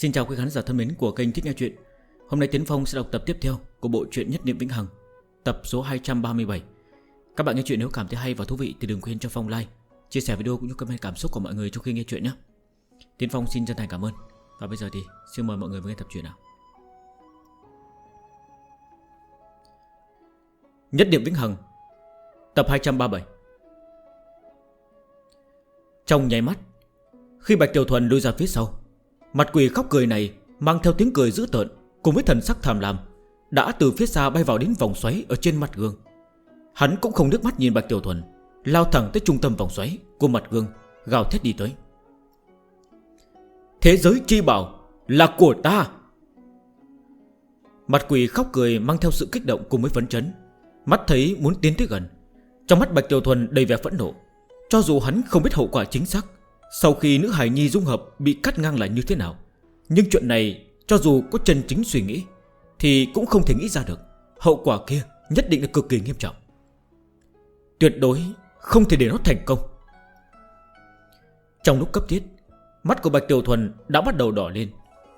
Xin chào quý khán giả thân mến của kênh Thích Nghe Chuyện. Hôm nay Tiến Phong sẽ đọc tập tiếp theo của bộ truyện Nhất Niệm Vĩnh Hằng, Tập số 237 Các bạn nghe chuyện nếu cảm thấy hay và thú vị thì đừng quên cho Phong like, Chia sẻ video cũng như comment cảm xúc của mọi người trong khi nghe chuyện nhé. Tiến Phong xin chân thành cảm ơn. Và bây giờ thì xin mời mọi người nghe tập truyện nào. Nhất Niệm Vĩnh Hằng, Tập 237 Trong nháy mắt, Khi Bạch Tiểu Thuần lui ra phía sau Mặt quỷ khóc cười này mang theo tiếng cười dữ tợn cùng với thần sắc tham lam, đã từ phía xa bay vào đến vòng xoáy ở trên mặt gương. Hắn cũng không nước mắt nhìn Bạch Tiểu Thuần, lao thẳng tới trung tâm vòng xoáy của mặt gương, gào thét đi tới. Thế giới chi bảo là của ta. Mặt quỷ khóc cười mang theo sự kích động cùng với phấn chấn, mắt thấy muốn tiến tới gần. Trong mắt Bạch Tiểu Thuần đầy vẻ phẫn nộ, cho dù hắn không biết hậu quả chính xác, sau khi nữ hài nhi dung hợp bị cắt ngang là như thế nào? Nhưng chuyện này, cho dù có chân chính suy nghĩ, Thì cũng không thể nghĩ ra được. Hậu quả kia nhất định là cực kỳ nghiêm trọng. Tuyệt đối không thể để nó thành công. Trong lúc cấp thiết, Mắt của Bạch Tiểu Thuần đã bắt đầu đỏ lên.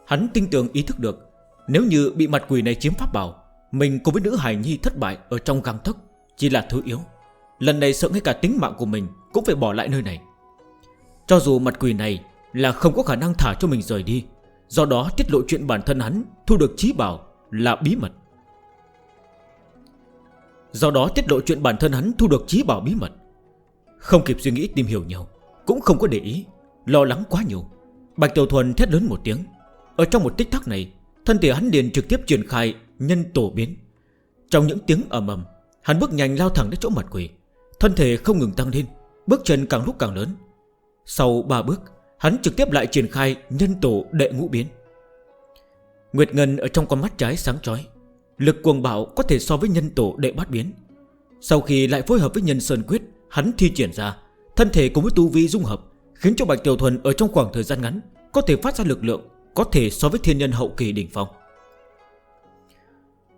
Hắn tin tưởng ý thức được, Nếu như bị mặt quỷ này chiếm pháp bảo, Mình cùng với nữ hài nhi thất bại Ở trong găng thức Chỉ là thứ yếu. Lần này sợ ngay cả tính mạng của mình Cũng phải bỏ lại nơi này. Cho dù mặt quỷ này là không có khả năng thả cho mình rời đi Do đó tiết lộ chuyện bản thân hắn thu được trí bảo là bí mật. Do đó tiết lộ chuyện bản thân hắn thu được trí bảo bí mật. Không kịp suy nghĩ tìm hiểu nhau, Cũng không có để ý Lo lắng quá nhiều. Bạch Tiểu Thuần thét lớn một tiếng. Ở trong một tích tắc này Thân thể hắn liền trực tiếp truyền khai nhân tổ biến. Trong những tiếng ầm ầm Hắn bước nhanh lao thẳng đến chỗ mặt quỷ. Thân thể không ngừng tăng lên Bước chân càng lúc càng lớn. Sau 3 bước, Hắn trực tiếp lại triển khai nhân tổ đệ ngũ biến. Nguyệt Ngân ở trong con mắt trái sáng chói, Lực cuồng bạo có thể so với nhân tổ đệ bát biến. Sau khi lại phối hợp với nhân sơn quyết, Hắn thi triển ra, Thân thể cùng với tu vi dung hợp, Khiến cho Bạch Tiểu Thuần ở trong khoảng thời gian ngắn Có thể phát ra lực lượng Có thể so với thiên nhân hậu kỳ đỉnh phong.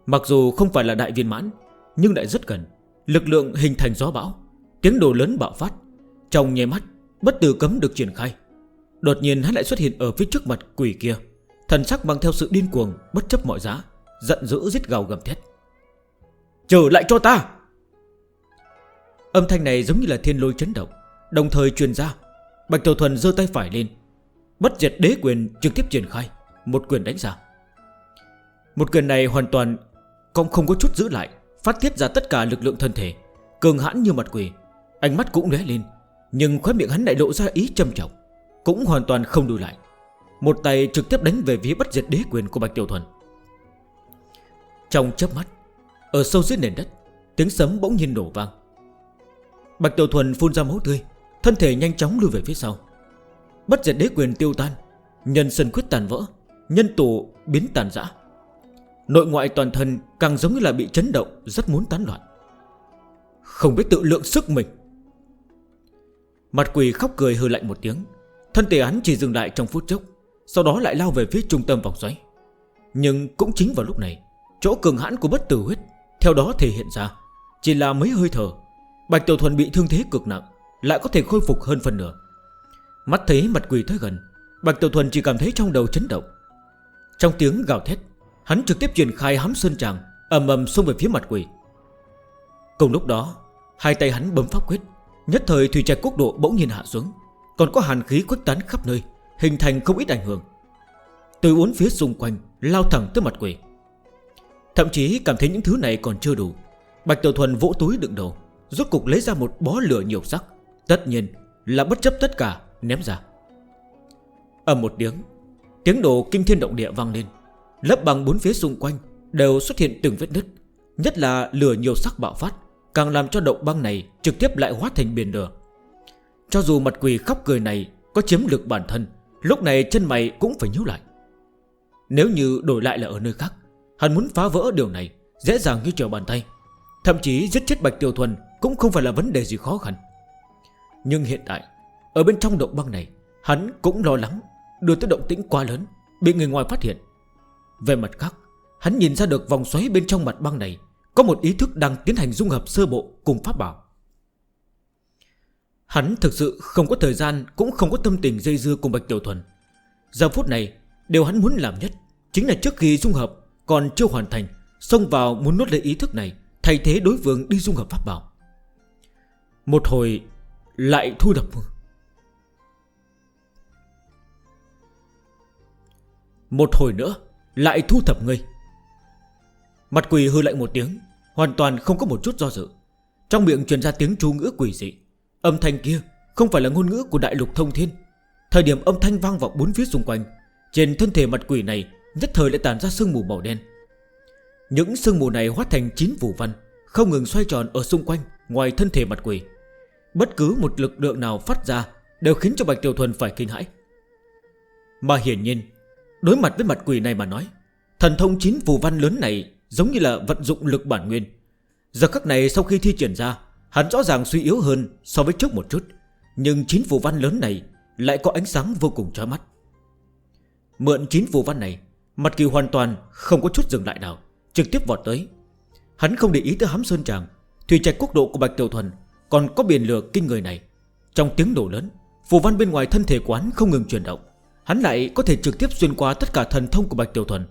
Mặc dù không phải là đại viên mãn, Nhưng lại rất gần, Lực lượng hình thành gió bão, Tiếng đồ lớn bạo phát, Trong nhé mắt Bất tử cấm được triển khai. Đột nhiên hắn lại xuất hiện ở phía trước mặt quỷ kia. Thần sắc mang theo sự điên cuồng, Bất chấp mọi giá, Giận dữ giết gào gầm thét. Trở lại cho ta! Âm thanh này giống như là thiên lôi chấn động, Đồng thời truyền ra. Bạch Tiểu Thuần dơ tay phải lên. Bất diệt đế quyền trực tiếp triển khai, Một quyền đánh ra. Một quyền này hoàn toàn còn không có chút giữ lại, Phát tiết ra tất cả lực lượng thân thể, Cường hãn như mặt quỷ. Ánh mắt cũng lé lên. Nhưng khóe miệng hắn lại lộ ra ý châm trọng, Cũng hoàn toàn không đùi lại. Một tay trực tiếp đánh về phía bất diệt đế quyền của Bạch Tiểu Thuần. Trong chớp mắt, Ở sâu dưới nền đất, Tiếng sấm bỗng nhiên nổ vang. Bạch Tiểu Thuần phun ra máu tươi, Thân thể nhanh chóng lưu về phía sau. Bất diệt đế quyền tiêu tan, Nhân sân khuyết tàn vỡ, Nhân tổ biến tàn dã Nội ngoại toàn thân càng giống như là bị chấn động, Rất muốn tán loạn. Không biết tự lượng sức mình Mặt quỷ khóc cười hư lạnh một tiếng. Thân thể hắn chỉ dừng lại trong phút chốc, Sau đó lại lao về phía trung tâm vòng xoáy. Nhưng cũng chính vào lúc này, Chỗ cường hãn của bất tử huyết Theo đó thể hiện ra. Chỉ là mấy hơi thở, Bạch Tiểu Thuần bị thương thế cực nặng, Lại có thể khôi phục hơn phần nửa. Mắt thấy mặt quỷ tới gần, Bạch Tiểu Thuần chỉ cảm thấy trong đầu chấn động. Trong tiếng gào thét, Hắn trực tiếp truyền khai hám sơn tràng, ầm ầm xông về phía mặt quỷ. Cùng lúc đó, Hai tay hắn bấm pháp quyết Nhất thời thủy trạch quốc độ bỗng nhiên hạ xuống, Còn có hàn khí khuếch tán khắp nơi, Hình thành không ít ảnh hưởng. Từ bốn phía xung quanh, lao thẳng tới mặt quỷ. Thậm chí cảm thấy những thứ này còn chưa đủ. Bạch Tiểu Thuần vỗ túi đựng đồ, Rốt cục lấy ra một bó lửa nhiều sắc. Tất nhiên là bất chấp tất cả, ném ra. Ở một tiếng Tiếng đồ kinh thiên động địa vang lên. Lấp bằng bốn phía xung quanh Đều xuất hiện từng vết nứt, Nhất là lửa nhiều sắc bạo phát. Càng làm cho động băng này trực tiếp lại hóa thành biển lửa. Cho dù mặt quỷ khóc cười này Có chiếm lực bản thân, Lúc này chân mày cũng phải nhíu lại. Nếu như đổi lại là ở nơi khác, Hắn muốn phá vỡ điều này Dễ dàng như trở bàn tay. Thậm chí giết chết Bạch Tiểu Thuần Cũng không phải là vấn đề gì khó khăn. Nhưng hiện tại, Ở bên trong động băng này, Hắn cũng lo lắng Đưa tới động tĩnh quá lớn, Bị người ngoài phát hiện. Về mặt khác, Hắn nhìn ra được vòng xoáy bên trong mặt băng này có một ý thức đang tiến hành dung hợp sơ bộ cùng pháp bảo. Hắn thực sự không có thời gian, Cũng không có tâm tình dây dưa cùng Bạch Tiểu Thuần. Giờ phút này, Điều hắn muốn làm nhất Chính là trước khi dung hợp còn chưa hoàn thành, Xông vào muốn nuốt lấy ý thức này, Thay thế đối vương đi dung hợp pháp bảo. Một hồi Lại thu đập Một hồi nữa Lại thu thập người Mặt quỷ hư lạnh một tiếng, Hoàn toàn không có một chút do dự. Trong miệng truyền ra tiếng chú ngữ quỷ dị. Âm thanh kia không phải là ngôn ngữ của đại lục thông thiên. Thời điểm âm thanh vang vọng bốn phía xung quanh, Trên thân thể mặt quỷ này Nhất thời lại tàn ra sương mù màu đen. Những sương mù này hóa thành chín vũ văn, Không ngừng xoay tròn ở xung quanh, Ngoài thân thể mặt quỷ. Bất cứ một lực lượng nào phát ra Đều khiến cho Bạch Tiểu Thuần phải kinh hãi. Mà hiển nhiên, Đối mặt với mặt quỷ này mà nói, Thần thông chín phù văn lớn này Giống như là vận dụng lực bản nguyên. Giờ khắc này sau khi thi triển ra Hắn rõ ràng suy yếu hơn so với trước một chút. Nhưng chín phù văn lớn này Lại có ánh sáng vô cùng chói mắt. Mượn chín phù văn này Mặt kỳ hoàn toàn không có chút dừng lại nào Trực tiếp vọt tới. Hắn không để ý tới hám sơn chàng, Thủy trạch quốc độ của Bạch Tiểu Thuần Còn có biển lửa kinh người này. Trong tiếng nổ lớn Phù văn bên ngoài thân thể quán không ngừng chuyển động. Hắn lại có thể trực tiếp xuyên qua tất cả thần thông của Bạch Tiểu Thuần.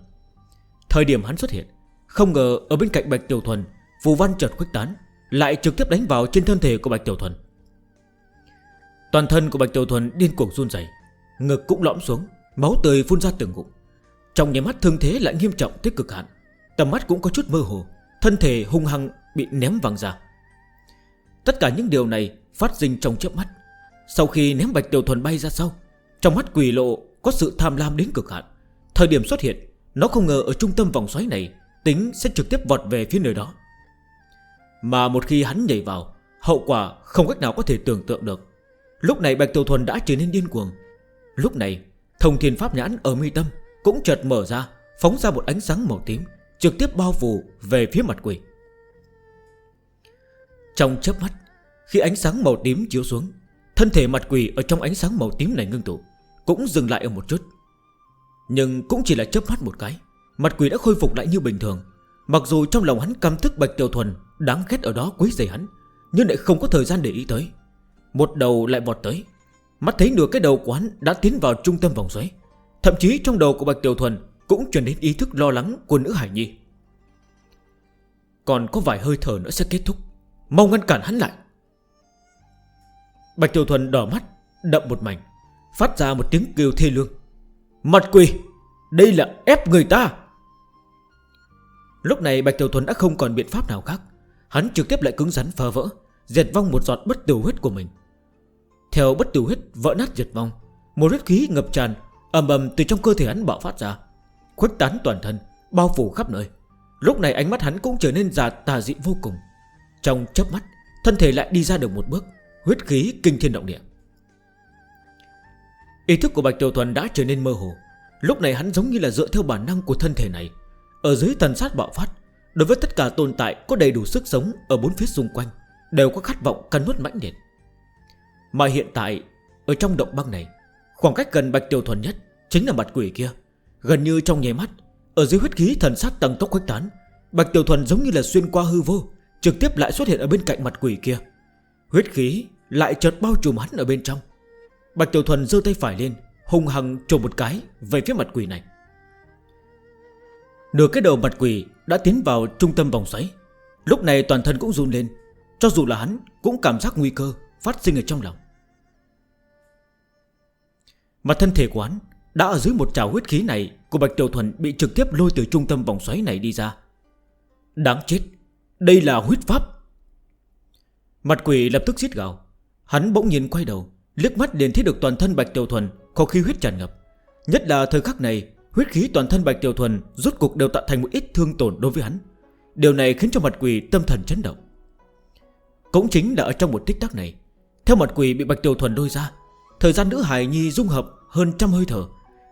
Thời điểm hắn xuất hiện không ngờ ở bên cạnh Bạch Tiểu Thuần, Phù văn chợt khuếch tán, Lại trực tiếp đánh vào trên thân thể của Bạch Tiểu Thuần. Toàn thân của Bạch Tiểu Thuần điên cuồng run dày Ngực cũng lõm xuống, Máu tươi phun ra từng ngụm. Trong nhà mắt thương thế lại nghiêm trọng tới cực hạn, Tầm mắt cũng có chút mơ hồ, Thân thể hung hăng bị ném văng ra. Tất cả những điều này phát sinh trong chớp mắt. Sau khi ném Bạch Tiểu Thuần bay ra sau, Trong mắt quỷ lộ có sự tham lam đến cực hạn. Thời điểm xuất hiện, Nó không ngờ ở trung tâm vòng xoáy này Tính sẽ trực tiếp vọt về phía nơi đó. Mà một khi hắn nhảy vào, Hậu quả không cách nào có thể tưởng tượng được. Lúc này Bạch Tiểu Thuần đã trở nên điên cuồng. Lúc này, Thông thiên pháp nhãn ở mi tâm Cũng chợt mở ra, Phóng ra một ánh sáng màu tím, Trực tiếp bao phủ về phía mặt quỷ. Trong chớp mắt, Khi ánh sáng màu tím chiếu xuống, Thân thể mặt quỷ ở trong ánh sáng màu tím này ngưng tụ, Cũng dừng lại ở một chút. Nhưng cũng chỉ là chớp mắt một cái. Mặt quỷ đã khôi phục lại như bình thường. Mặc dù trong lòng hắn cảm thức Bạch Tiểu Thuần Đáng ghét ở đó quấy dày hắn Nhưng lại không có thời gian để ý tới. Một đầu lại vọt tới. Mắt thấy nửa cái đầu của hắn đã tiến vào trung tâm vòng xoáy. Thậm chí trong đầu của Bạch Tiểu Thuần Cũng truyền đến ý thức lo lắng của nữ Hải Nhi. Còn có vài hơi thở nữa sẽ kết thúc. Mau ngăn cản hắn lại. Bạch Tiểu Thuần đỏ mắt Đậm một mảnh Phát ra một tiếng kêu thê lương. Mặt quỷ, Đây là ép người ta. Lúc này Bạch Tiểu Thuần đã không còn biện pháp nào khác. Hắn trực tiếp lại cứng rắn phơ vỡ, Diệt vong một giọt bất tử huyết của mình. Theo bất tử huyết vỡ nát diệt vong, Một huyết khí ngập tràn, ầm ầm từ trong cơ thể hắn bạo phát ra, Khuếch tán toàn thân, Bao phủ khắp nơi. Lúc này ánh mắt hắn cũng trở nên già tà dị vô cùng. Trong chớp mắt, Thân thể lại đi ra được một bước, Huyết khí kinh thiên động địa. Ý thức của Bạch Tiểu Thuần đã trở nên mơ hồ. Lúc này hắn giống như là dựa theo bản năng của thân thể này ở dưới thần sát bạo phát, Đối với tất cả tồn tại có đầy đủ sức sống Ở bốn phía xung quanh, Đều có khát vọng cắn nuốt mãnh liệt. Mà hiện tại, Ở trong động băng này, Khoảng cách gần Bạch Tiểu Thuần nhất Chính là mặt quỷ kia. Gần như trong nhé mắt, Ở dưới huyết khí thần sát tầng tốc khuếch tán, Bạch Tiểu Thuần giống như là xuyên qua hư vô, Trực tiếp lại xuất hiện ở bên cạnh mặt quỷ kia. Huyết khí lại chợt bao trùm hắn ở bên trong. Bạch Tiểu Thuần dơ tay phải lên Hùng hằng trộm một cái về phía mặt quỷ này. Nửa cái đầu mặt quỷ đã tiến vào trung tâm vòng xoáy. Lúc này toàn thân cũng run lên, Cho dù là hắn cũng cảm giác nguy cơ Phát sinh ở trong lòng. Mà thân thể của hắn Đã ở dưới một trào huyết khí này Của Bạch Tiểu Thuần bị trực tiếp lôi từ trung tâm vòng xoáy này đi ra. Đáng chết, Đây là huyết pháp. Mặt quỷ lập tức giết gạo Hắn bỗng nhiên quay đầu, Liếc mắt liền thấy được toàn thân Bạch Tiểu Thuần Có khi huyết tràn ngập. Nhất là thời khắc này Huyết khí toàn thân Bạch Tiểu Thuần Rốt cục đều tạo thành một ít thương tổn đối với hắn. Điều này khiến cho mặt quỷ tâm thần chấn động. Cũng chính là ở trong một tích tắc này Theo mặt quỷ bị Bạch Tiểu Thuần đôi ra Thời gian nữ hài nhi dung hợp hơn trăm hơi thở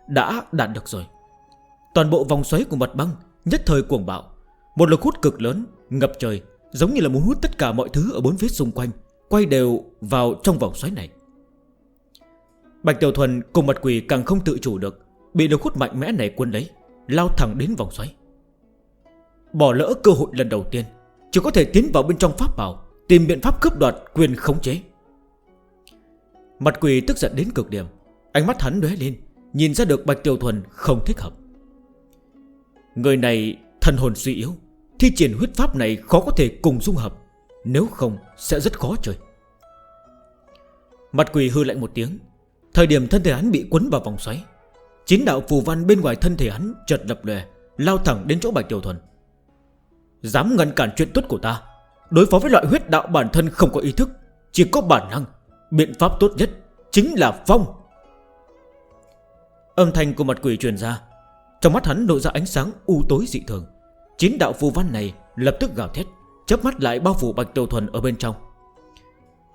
Đã đạt được rồi. Toàn bộ vòng xoáy của mặt băng Nhất thời cuồng bạo Một lực hút cực lớn, ngập trời Giống như là muốn hút tất cả mọi thứ ở bốn phía xung quanh Quay đều vào trong vòng xoáy này. Bạch Tiểu Thuần cùng mặt quỷ càng không tự chủ được Bị lực hút mạnh mẽ này quân lấy, Lao thẳng đến vòng xoáy. Bỏ lỡ cơ hội lần đầu tiên, Chỉ có thể tiến vào bên trong pháp bảo, Tìm biện pháp cướp đoạt quyền khống chế. Mặt quỷ tức giận đến cực điểm, Ánh mắt hắn đuế lên, Nhìn ra được Bạch Tiểu Thuần không thích hợp. Người này thần hồn suy yếu, Thi triển huyết pháp này khó có thể cùng dung hợp, Nếu không sẽ rất khó chơi. Mặt quỷ hư lạnh một tiếng, Thời điểm thân thể hắn bị quấn vào vòng xoáy Chín đạo phù văn bên ngoài thân thể hắn chợt lập lè Lao thẳng đến chỗ Bạch Tiểu Thuần. Dám ngăn cản chuyện tốt của ta, Đối phó với loại huyết đạo bản thân không có ý thức, Chỉ có bản năng, Biện pháp tốt nhất chính là phong. Âm thanh của mặt quỷ truyền ra, Trong mắt hắn lộ ra ánh sáng u tối dị thường. Chín đạo phù văn này lập tức gào thét, chớp mắt lại bao phủ Bạch Tiểu Thuần ở bên trong.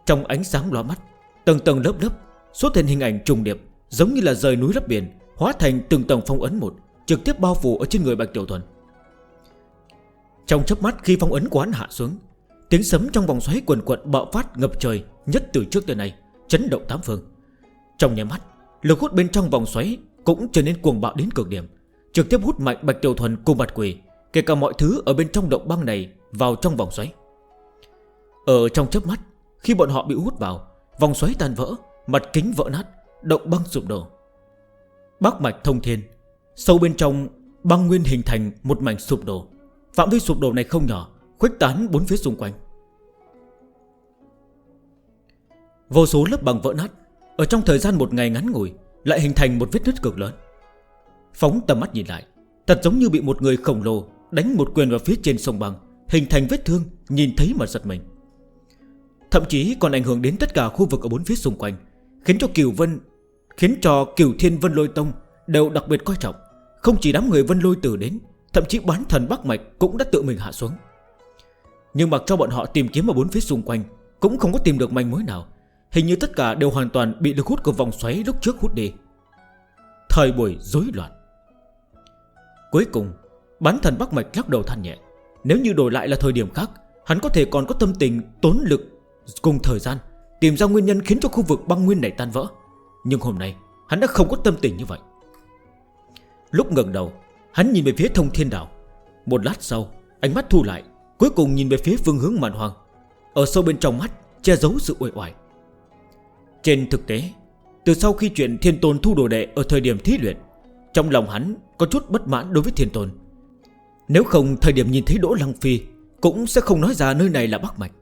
Trong ánh sáng loa mắt, Tầng tầng lớp lớp, Xuất hiện hình ảnh trùng điệp, Giống như là rời núi lấp biển. Hóa thành từng tầng phong ấn một, Trực tiếp bao phủ ở trên người Bạch Tiểu Thuần. Trong chấp mắt khi phong ấn của hắn hạ xuống, Tiếng sấm trong vòng xoáy quần quận bạo phát ngập trời Nhất từ trước tới nay, Chấn động tám phương. Trong nhà mắt, Lực hút bên trong vòng xoáy Cũng trở nên cuồng bạo đến cực điểm, Trực tiếp hút mạnh Bạch Tiểu Thuần cùng mặt quỷ, Kể cả mọi thứ ở bên trong động băng này Vào trong vòng xoáy. Ở trong chấp mắt, Khi bọn họ bị hút vào, Vòng xoáy tan vỡ, Mặt kính vỡ nát, Động băng sụp đổ. Bắc mạch thông thiên. Sâu bên trong, băng nguyên hình thành một mảnh sụp đổ. Phạm vi sụp đổ này không nhỏ, Khuếch tán bốn phía xung quanh. Vô số lớp băng vỡ nát, Ở trong thời gian một ngày ngắn ngủi, Lại hình thành một vết nứt cực lớn. Phóng tầm mắt nhìn lại, Thật giống như bị một người khổng lồ Đánh một quyền vào phía trên sông băng, Hình thành vết thương, nhìn thấy mà giật mình. Thậm chí còn ảnh hưởng đến tất cả khu vực ở bốn phía xung quanh, Khiến cho Kiều Vân Khiến cho cửu thiên Vân Lôi Tông Đều đặc biệt coi trọng. Không chỉ đám người Vân Lôi Tử đến, Thậm chí bán thần Bắc Mạch cũng đã tự mình hạ xuống. Nhưng mặc cho bọn họ tìm kiếm ở bốn phía xung quanh, Cũng không có tìm được manh mối nào. Hình như tất cả đều hoàn toàn bị lực hút của vòng xoáy lúc trước hút đi. Thời buổi rối loạn. Cuối cùng, Bán thần Bắc Mạch lắc đầu than nhẹ. Nếu như đổi lại là thời điểm khác, Hắn có thể còn có tâm tình, tốn lực, Cùng thời gian, Tìm ra nguyên nhân khiến cho khu vực băng nguyên này tan vỡ. Nhưng hôm nay, hắn đã không có tâm tình như vậy. Lúc ngần đầu, Hắn nhìn về phía thông thiên đảo. Một lát sau, ánh mắt thu lại, Cuối cùng nhìn về phía phương hướng màn hoàng. Ở sâu bên trong mắt, che giấu sự uể oải. Trên thực tế, Từ sau khi chuyện thiên tôn thu đồ đệ Ở thời điểm thí luyện, Trong lòng hắn có chút bất mãn đối với thiên tôn. Nếu không thời điểm nhìn thấy Đỗ Lăng Phi, Cũng sẽ không nói ra nơi này là Bắc Mạch.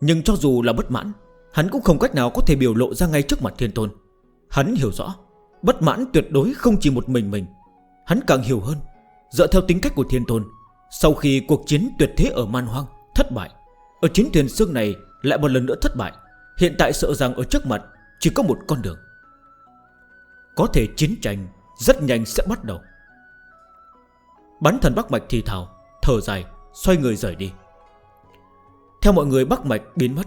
Nhưng cho dù là bất mãn, Hắn cũng không cách nào có thể biểu lộ ra ngay trước mặt thiên tôn. Hắn hiểu rõ, Bất mãn tuyệt đối không chỉ một mình mình. Hắn càng hiểu hơn, Dựa theo tính cách của thiên tôn, Sau khi cuộc chiến tuyệt thế ở man hoang Thất bại, Ở chiến thuyền xương này lại một lần nữa thất bại. Hiện tại sợ rằng ở trước mặt Chỉ có một con đường. Có thể chiến tranh rất nhanh sẽ bắt đầu. Bắn thần Bắc Mạch thì thào, Thở dài, Xoay người rời đi. Theo mọi người, Bắc Mạch biến mất,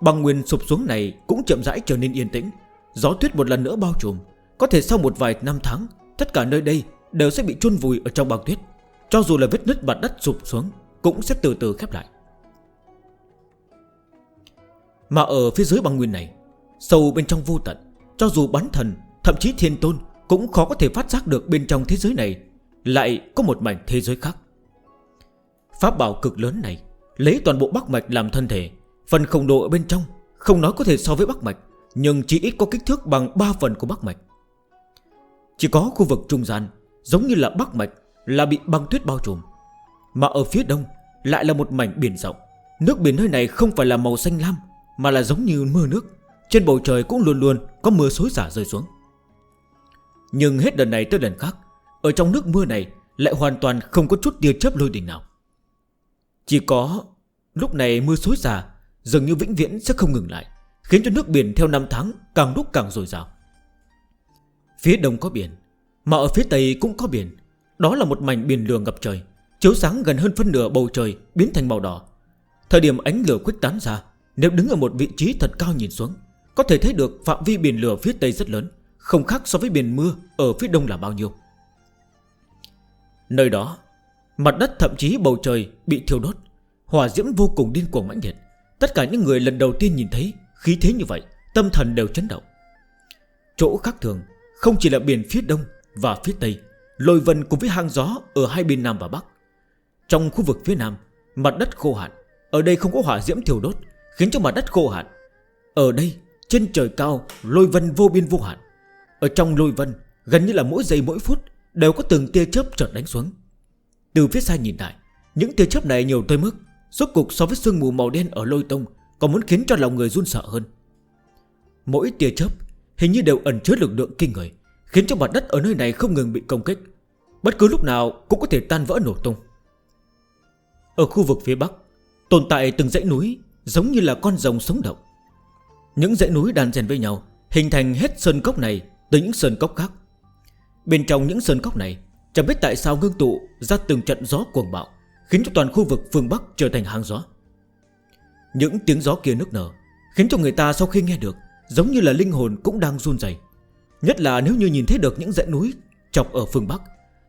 Băng nguyên sụp xuống này cũng chậm rãi trở nên yên tĩnh. Gió tuyết một lần nữa bao trùm. Có thể sau một vài năm tháng Tất cả nơi đây đều sẽ bị chôn vùi ở trong băng tuyết. Cho dù là vết nứt mặt đất sụp xuống Cũng sẽ từ từ khép lại. Mà ở phía dưới băng nguyên này Sâu bên trong vô tận Cho dù bán thần, thậm chí thiên tôn Cũng khó có thể phát giác được bên trong thế giới này Lại có một mảnh thế giới khác. Pháp bảo cực lớn này Lấy toàn bộ bắc mạch làm thân thể Phần khổng độ ở bên trong Không nói có thể so với bắc mạch. Nhưng chỉ ít có kích thước bằng 3 phần của Bắc Mạch. Chỉ có khu vực trung gian, Giống như là Bắc Mạch, Là bị băng tuyết bao trùm. Mà ở phía đông, lại là một mảnh biển rộng. Nước biển nơi này không phải là màu xanh lam, Mà là giống như mưa nước. Trên bầu trời cũng luôn luôn có mưa xối xả rơi xuống. Nhưng hết đợt này tới đợt khác, Ở trong nước mưa này Lại hoàn toàn không có chút tia chấp lôi đỉnh nào. Chỉ có Lúc này mưa xối xả, Dường như vĩnh viễn sẽ không ngừng lại. Khiến cho nước biển theo năm tháng càng lúc càng dồi dào. Phía đông có biển, Mà ở phía tây cũng có biển. Đó là một mảnh biển lửa ngập trời, Chiếu sáng gần hơn phân nửa bầu trời biến thành màu đỏ. Thời điểm ánh lửa khuếch tán ra, Nếu đứng ở một vị trí thật cao nhìn xuống, Có thể thấy được phạm vi biển lửa phía tây rất lớn, Không khác so với biển mưa ở phía đông là bao nhiêu. Nơi đó, Mặt đất thậm chí bầu trời bị thiêu đốt, Hỏa diễm vô cùng điên cuồng mãnh nhiệt Tất cả những người lần đầu tiên nhìn thấy Khí thế như vậy, Tâm thần đều chấn động. Chỗ khác thường, Không chỉ là biển phía đông và phía tây, Lôi vân cùng với hang gió Ở hai bên nam và bắc. Trong khu vực phía nam, Mặt đất khô hạn, Ở đây không có hỏa diễm thiêu đốt, Khiến cho mặt đất khô hạn. Ở đây, trên trời cao, Lôi vân vô biên vô hạn. Ở trong lôi vân, Gần như là mỗi giây mỗi phút Đều có từng tia chớp chợt đánh xuống. Từ phía xa nhìn lại, Những tia chớp này nhiều tới mức Suốt cục so với sương mù màu đen ở lôi tông còn muốn khiến cho lòng người run sợ hơn. Mỗi tia chớp Hình như đều ẩn chứa lực lượng kinh người, Khiến cho mặt đất ở nơi này không ngừng bị công kích. Bất cứ lúc nào cũng có thể tan vỡ nổ tung. Ở khu vực phía Bắc, Tồn tại từng dãy núi Giống như là con rồng sống động. Những dãy núi đàn rèn với nhau, Hình thành hết sơn cốc này từ những sơn cốc khác. Bên trong những sơn cốc này, Chẳng biết tại sao ngưng tụ ra từng trận gió cuồng bạo, Khiến cho toàn khu vực phương Bắc trở thành hàng gió. Những tiếng gió kia nước nở Khiến cho người ta sau khi nghe được Giống như là linh hồn cũng đang run dày Nhất là nếu như nhìn thấy được những dãy núi Chọc ở phương Bắc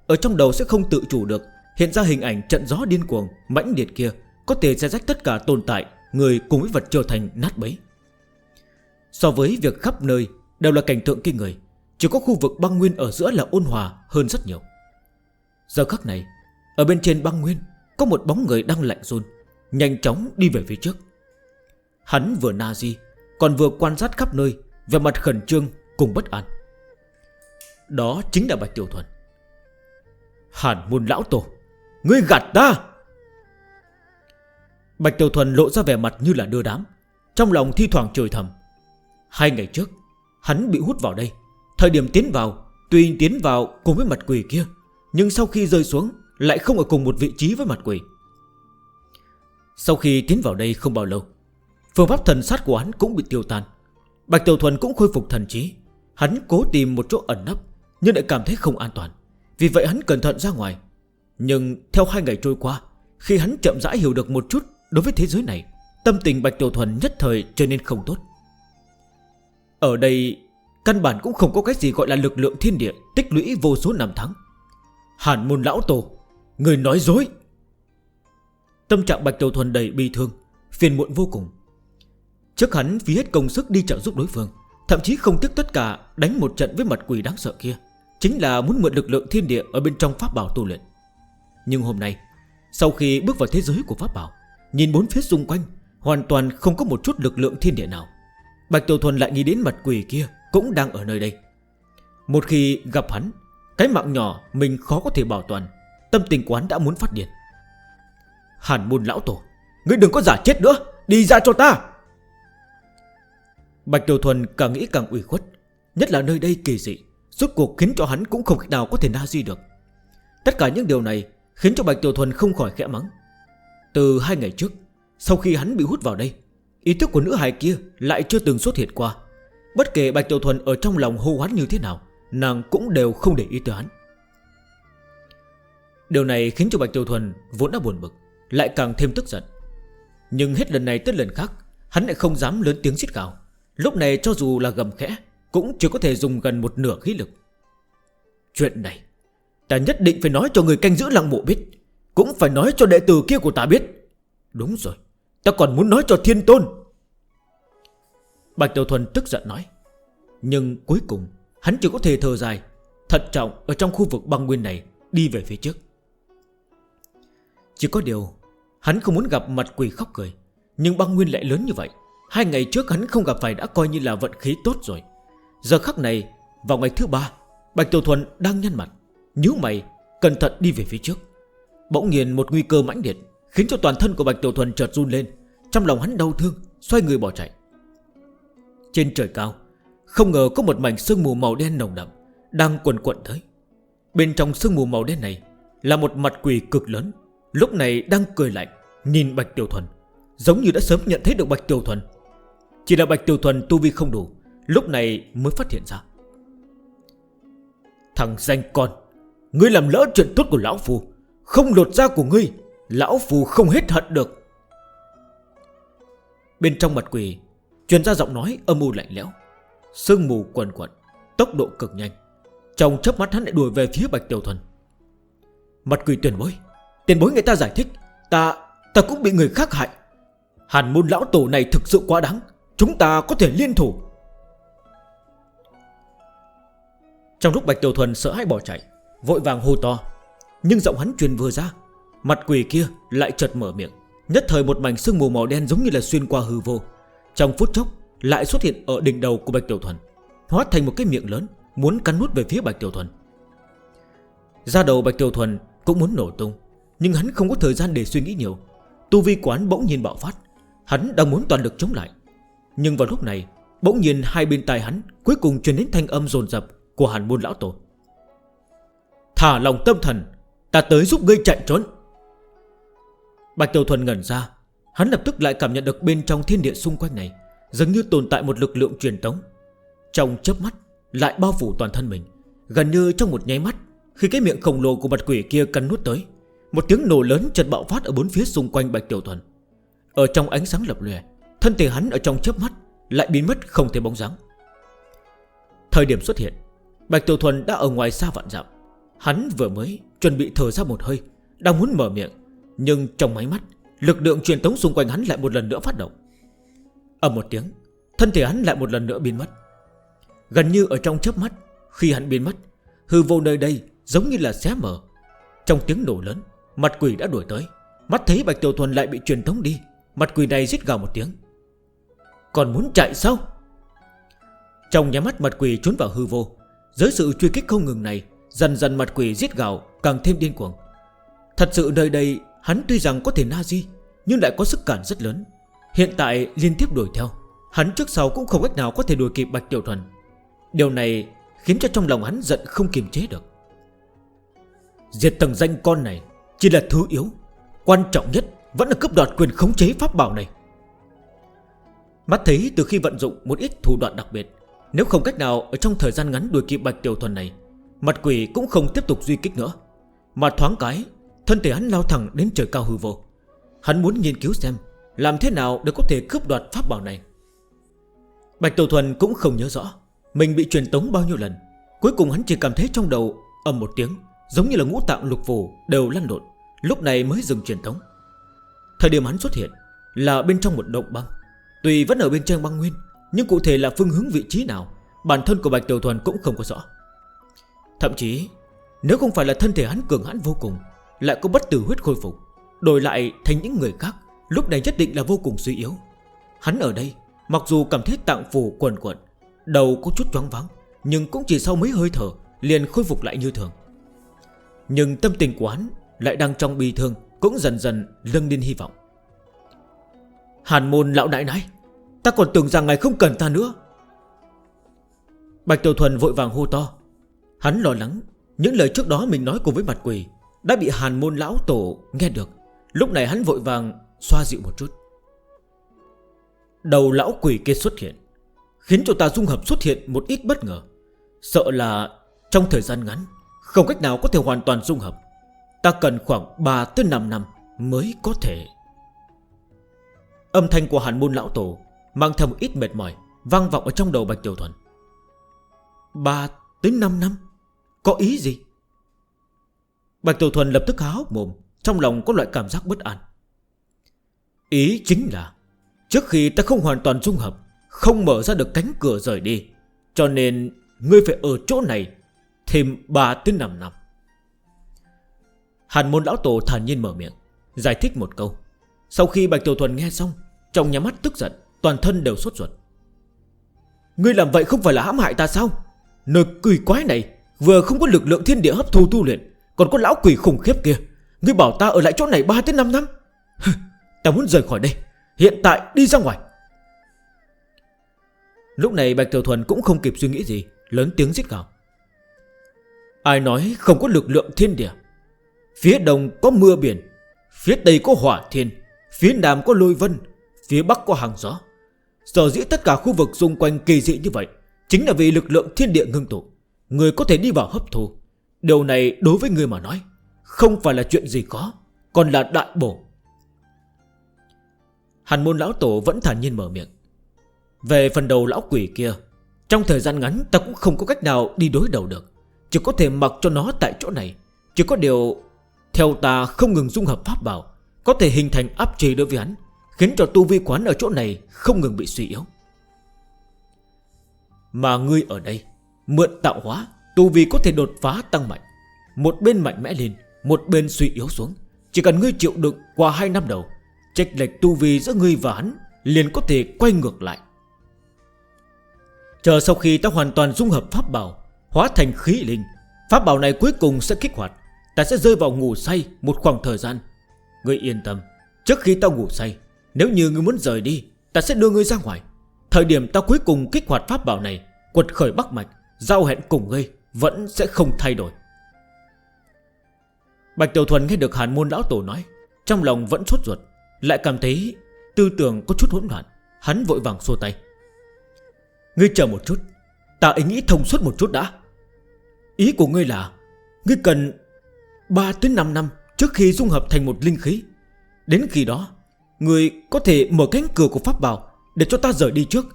Ở trong đầu sẽ không tự chủ được Hiện ra hình ảnh trận gió điên cuồng, mãnh liệt kia Có thể sẽ rách tất cả tồn tại Người cùng với vật trở thành nát bấy. So với việc khắp nơi Đều là cảnh tượng kinh người Chỉ có khu vực băng nguyên ở giữa là ôn hòa hơn rất nhiều. Giờ khắc này Ở bên trên băng nguyên Có một bóng người đang lạnh run Nhanh chóng đi về phía trước. Hắn vừa Nazi Còn vừa quan sát khắp nơi Về mặt khẩn trương cùng bất an. Đó chính là Bạch Tiểu Thuần. Hàn môn lão tổ, Ngươi gạt ta! Bạch Tiểu Thuần lộ ra vẻ mặt như là đưa đám, Trong lòng thi thoảng trời thầm. Hai ngày trước, Hắn bị hút vào đây. Thời điểm tiến vào, Tuy tiến vào cùng với mặt quỷ kia, Nhưng sau khi rơi xuống, Lại không ở cùng một vị trí với mặt quỷ. Sau khi tiến vào đây không bao lâu Phương pháp thần sát của hắn cũng bị tiêu tan. Bạch Tiểu Thuần cũng khôi phục thần trí. Hắn cố tìm một chỗ ẩn nấp, Nhưng lại cảm thấy không an toàn. Vì vậy hắn cẩn thận ra ngoài. Nhưng theo hai ngày trôi qua, Khi hắn chậm rãi hiểu được một chút đối với thế giới này, Tâm tình Bạch Tiểu Thuần nhất thời trở nên không tốt. Ở đây, Căn bản cũng không có cái gì gọi là lực lượng thiên địa, Tích lũy vô số năm tháng. Hàn môn lão tổ, Người nói dối. Tâm trạng Bạch Tiểu Thuần đầy bi thương, Phiền muộn vô cùng. Trước hắn, phí hết công sức đi trợ giúp đối phương, Thậm chí không tiếc tất cả đánh một trận với mặt quỷ đáng sợ kia, Chính là muốn mượn lực lượng thiên địa ở bên trong pháp bảo tu luyện. Nhưng hôm nay, Sau khi bước vào thế giới của pháp bảo, Nhìn bốn phía xung quanh, Hoàn toàn không có một chút lực lượng thiên địa nào. Bạch Tiểu Thuần lại nghĩ đến mặt quỷ kia Cũng đang ở nơi đây. Một khi gặp hắn, Cái mạng nhỏ mình khó có thể bảo toàn, Tâm tình quán đã muốn phát điện Hàn môn lão tổ, Ngươi đừng có giả chết nữa, Đi ra cho ta! Bạch tiểu Thuần càng nghĩ càng ủy khuất, Nhất là nơi đây kỳ dị Suốt cuộc khiến cho hắn cũng không cách nào có thể na di được. Tất cả những điều này Khiến cho Bạch Tiểu Thuần không khỏi khẽ mắng. Từ hai ngày trước, Sau khi hắn bị hút vào đây, Ý thức của nữ hài kia lại chưa từng xuất hiện qua. Bất kể Bạch Tiểu Thuần ở trong lòng hô hoán như thế nào, Nàng cũng đều không để ý tới hắn. Điều này khiến cho Bạch Tiểu Thuần vốn đã buồn bực, Lại càng thêm tức giận. Nhưng hết lần này tới lần khác, Hắn lại không dám lớn tiếng xích gào. Lúc này cho dù là gầm khẽ, Cũng chỉ có thể dùng gần một nửa khí lực. Chuyện này, Ta nhất định phải nói cho người canh giữ lăng mộ biết, Cũng phải nói cho đệ tử kia của ta biết. Đúng rồi, Ta còn muốn nói cho thiên tôn. Bạch Tiểu Thuần tức giận nói, Nhưng cuối cùng Hắn chỉ có thể thờ dài Thật trọng ở trong khu vực băng nguyên này, Đi về phía trước. Chỉ có điều, Hắn không muốn gặp mặt quỷ khóc cười, Nhưng băng nguyên lại lớn như vậy. Hai ngày trước hắn không gặp phải đã coi như là vận khí tốt rồi. Giờ khắc này, Vào ngày thứ ba, Bạch Tiểu Thuần đang nhăn mặt Nhớ mày, cẩn thận đi về phía trước. Bỗng nhiên một nguy cơ mãnh liệt Khiến cho toàn thân của Bạch Tiểu Thuần chợt run lên, Trong lòng hắn đau thương, Xoay người bỏ chạy. Trên trời cao, Không ngờ có một mảnh sương mù màu đen nồng đậm Đang quần quận tới. Bên trong sương mù màu đen này Là một mặt quỷ cực lớn, Lúc này đang cười lạnh, Nhìn Bạch Tiểu Thuần, Giống như đã sớm nhận thấy được Bạch Tiểu Thuần chỉ là Bạch Tiểu Thuần tu vi không đủ, Lúc này mới phát hiện ra. Thằng danh con, Ngươi làm lỡ chuyện tốt của Lão Phu Không lột da của ngươi, Lão Phu không hết hận được. Bên trong mặt quỷ, Truyền ra giọng nói âm u lạnh lẽo. Sương mù quần quần Tốc độ cực nhanh. Trong chấp mắt hắn lại đuổi về phía Bạch Tiểu Thuần. Mặt quỷ tuyển bối, Tiền bối người ta giải thích, Ta ta cũng bị người khác hại. Hàn môn lão tổ này thực sự quá đáng. Chúng ta có thể liên thủ. Trong lúc Bạch Tiểu Thuần sợ hãi bỏ chạy, Vội vàng hô to, Nhưng giọng hắn truyền vừa ra, Mặt quỷ kia lại chợt mở miệng. Nhất thời một mảnh sương mù màu đen giống như là xuyên qua hư vô, Trong phút chốc Lại xuất hiện ở đỉnh đầu của Bạch Tiểu Thuần, Hóa thành một cái miệng lớn Muốn cắn nút về phía Bạch Tiểu Thuần. Ra đầu Bạch Tiểu Thuần cũng muốn nổ tung, Nhưng hắn không có thời gian để suy nghĩ nhiều. Tu vi quán bỗng nhiên bạo phát, Hắn đang muốn toàn lực chống lại nhưng vào lúc này, Bỗng nhiên hai bên tai hắn Cuối cùng truyền đến thanh âm dồn dập Của hàn môn lão tổ. Thả lòng tâm thần, Ta tới giúp ngươi chạy trốn. Bạch Tiểu Thuần ngẩn ra, Hắn lập tức lại cảm nhận được bên trong thiên địa xung quanh này Giống như tồn tại một lực lượng truyền tống. Trong chớp mắt, Lại bao phủ toàn thân mình, Gần như trong một nháy mắt, Khi cái miệng khổng lồ của bạch quỷ kia cắn nuốt tới, Một tiếng nổ lớn chợt bạo phát ở bốn phía xung quanh Bạch Tiểu Thuần. Ở trong ánh sáng lập lòe Thân thể hắn ở trong chớp mắt Lại biến mất không thấy bóng dáng. Thời điểm xuất hiện, Bạch Tiểu Thuần đã ở ngoài xa vạn dặm. Hắn vừa mới chuẩn bị thở ra một hơi, Đang muốn mở miệng, Nhưng trong máy mắt, Lực lượng truyền tống xung quanh hắn lại một lần nữa phát động. Ở một tiếng, Thân thể hắn lại một lần nữa biến mất. Gần như ở trong chớp mắt, Khi hắn biến mất, Hư vô nơi đây giống như là xé mở. Trong tiếng nổ lớn, Mặt quỷ đã đuổi tới. Mắt thấy Bạch Tiểu Thuần lại bị truyền thống đi, Mặt quỷ này giết gào một tiếng. Còn muốn chạy sao? Trong nhà mắt mặt quỷ trốn vào hư vô, Dưới sự truy kích không ngừng này, Dần dần mặt quỷ giết gạo càng thêm điên cuồng. Thật sự nơi đây, Hắn tuy rằng có thể Nazi Nhưng lại có sức cản rất lớn. Hiện tại liên tiếp đuổi theo, Hắn trước sau cũng không cách nào có thể đuổi kịp Bạch Tiểu Thuần. Điều này khiến cho trong lòng hắn giận không kiềm chế được. Diệt tầng danh con này Chỉ là thứ yếu, Quan trọng nhất vẫn là cướp đoạt quyền khống chế pháp bảo này. Mắt thấy từ khi vận dụng một ít thủ đoạn đặc biệt, Nếu không cách nào ở trong thời gian ngắn đuổi kịp bạch tiểu thuần này, Mặt quỷ cũng không tiếp tục duy kích nữa. Mà thoáng cái, Thân thể hắn lao thẳng đến trời cao hư vô. Hắn muốn nghiên cứu xem Làm thế nào để có thể cướp đoạt pháp bảo này. Bạch Tiểu Thuần cũng không nhớ rõ Mình bị truyền tống bao nhiêu lần. Cuối cùng hắn chỉ cảm thấy trong đầu Âm một tiếng, Giống như là ngũ tạng lục phủ đều lăn lộn, Lúc này mới dừng truyền tống. Thời điểm hắn xuất hiện Là bên trong một động băng. Tùy vẫn ở bên trang băng nguyên, Nhưng cụ thể là phương hướng vị trí nào, Bản thân của Bạch Tiểu Thuần cũng không có rõ. Thậm chí, Nếu không phải là thân thể hắn cường hãn vô cùng, Lại có bất tử huyết khôi phục, Đổi lại thành những người khác, Lúc này nhất định là vô cùng suy yếu. Hắn ở đây, Mặc dù cảm thấy tạng phù quần quần Đầu có chút choáng vắng Nhưng cũng chỉ sau mấy hơi thở Liền khôi phục lại như thường. Nhưng tâm tình của hắn Lại đang trong bi thương, Cũng dần dần lưng lên hy vọng. Hàn môn lão đại nãi, Ta còn tưởng rằng ngài không cần ta nữa. Bạch Tiểu Thuần vội vàng hô to. Hắn lo lắng, Những lời trước đó mình nói cùng với mặt quỷ Đã bị hàn môn lão tổ nghe được. Lúc này hắn vội vàng xoa dịu một chút. Đầu lão quỷ kia xuất hiện, Khiến cho ta dung hợp xuất hiện một ít bất ngờ. Sợ là trong thời gian ngắn, Không cách nào có thể hoàn toàn dung hợp. Ta cần khoảng 3-5 năm mới có thể Âm thanh của hàn môn lão tổ Mang theo ít mệt mỏi, Vang vọng ở trong đầu Bạch Tiểu Thuần. 3 đến 5 năm, Có ý gì? Bạch Tiểu Thuần lập tức há hốc mồm, Trong lòng có loại cảm giác bất an. Ý chính là, Trước khi ta không hoàn toàn dung hợp, Không mở ra được cánh cửa rời đi, Cho nên ngươi phải ở chỗ này Thêm 3 tới 5 năm. Hàn môn lão tổ thản nhiên mở miệng, Giải thích một câu. Sau khi Bạch Tiểu Thuần nghe xong trong nhà mắt tức giận, Toàn thân đều sốt ruột. Ngươi làm vậy không phải là hãm hại ta sao? Nơi quỷ quái này Vừa không có lực lượng thiên địa hấp thu tu luyện, Còn có lão quỷ khủng khiếp kia. Ngươi bảo ta ở lại chỗ này 3-5 năm Ta muốn rời khỏi đây, Hiện tại đi ra ngoài. Lúc này Bạch Tiểu Thuần cũng không kịp suy nghĩ gì, Lớn tiếng giết gào. Ai nói không có lực lượng thiên địa? Phía đông có mưa biển, Phía tây có hỏa thiên, Phía nam có lôi vân Phía Bắc có hàng gió. Giờ dĩ tất cả khu vực xung quanh kỳ dị như vậy Chính là vì lực lượng thiên địa ngưng tụ. Người có thể đi vào hấp thu. Điều này đối với người mà nói Không phải là chuyện gì có, Còn là đại bổ. Hàn môn lão tổ vẫn thản nhiên mở miệng. Về phần đầu lão quỷ kia, Trong thời gian ngắn ta cũng không có cách nào đi đối đầu được. Chỉ có thể mặc cho nó tại chỗ này. Chỉ có điều, Theo ta không ngừng dung hợp pháp bảo, Có thể hình thành áp trì đối với hắn. Khiến cho tu vi quán ở chỗ này không ngừng bị suy yếu. Mà ngươi ở đây, Mượn tạo hóa, Tu vi có thể đột phá tăng mạnh. Một bên mạnh mẽ lên, Một bên suy yếu xuống. Chỉ cần ngươi chịu đựng qua 2 năm đầu Trách lệch tu vi giữa ngươi và hắn Liền có thể quay ngược lại. Chờ sau khi ta hoàn toàn dung hợp pháp bảo, Hóa thành khí linh, Pháp bảo này cuối cùng sẽ kích hoạt. Ta sẽ rơi vào ngủ say một khoảng thời gian. Ngươi yên tâm, Trước khi tao ngủ say nếu như ngươi muốn rời đi, Ta sẽ đưa ngươi ra ngoài. Thời điểm ta cuối cùng kích hoạt pháp bảo này, Quật khởi bắc mạch, Giao hẹn cùng ngươi, Vẫn sẽ không thay đổi. Bạch Tiểu Thuần nghe được hàn môn lão tổ nói, Trong lòng vẫn sốt ruột, Lại cảm thấy tư tưởng có chút hỗn loạn, Hắn vội vàng xua tay. Ngươi chờ một chút, Ta ý nghĩ thông suốt một chút đã. Ý của ngươi là, Ngươi cần 3 tới 5 năm trước khi dung hợp thành một linh khí. Đến khi đó Người có thể mở cánh cửa của pháp bảo Để cho ta rời đi trước.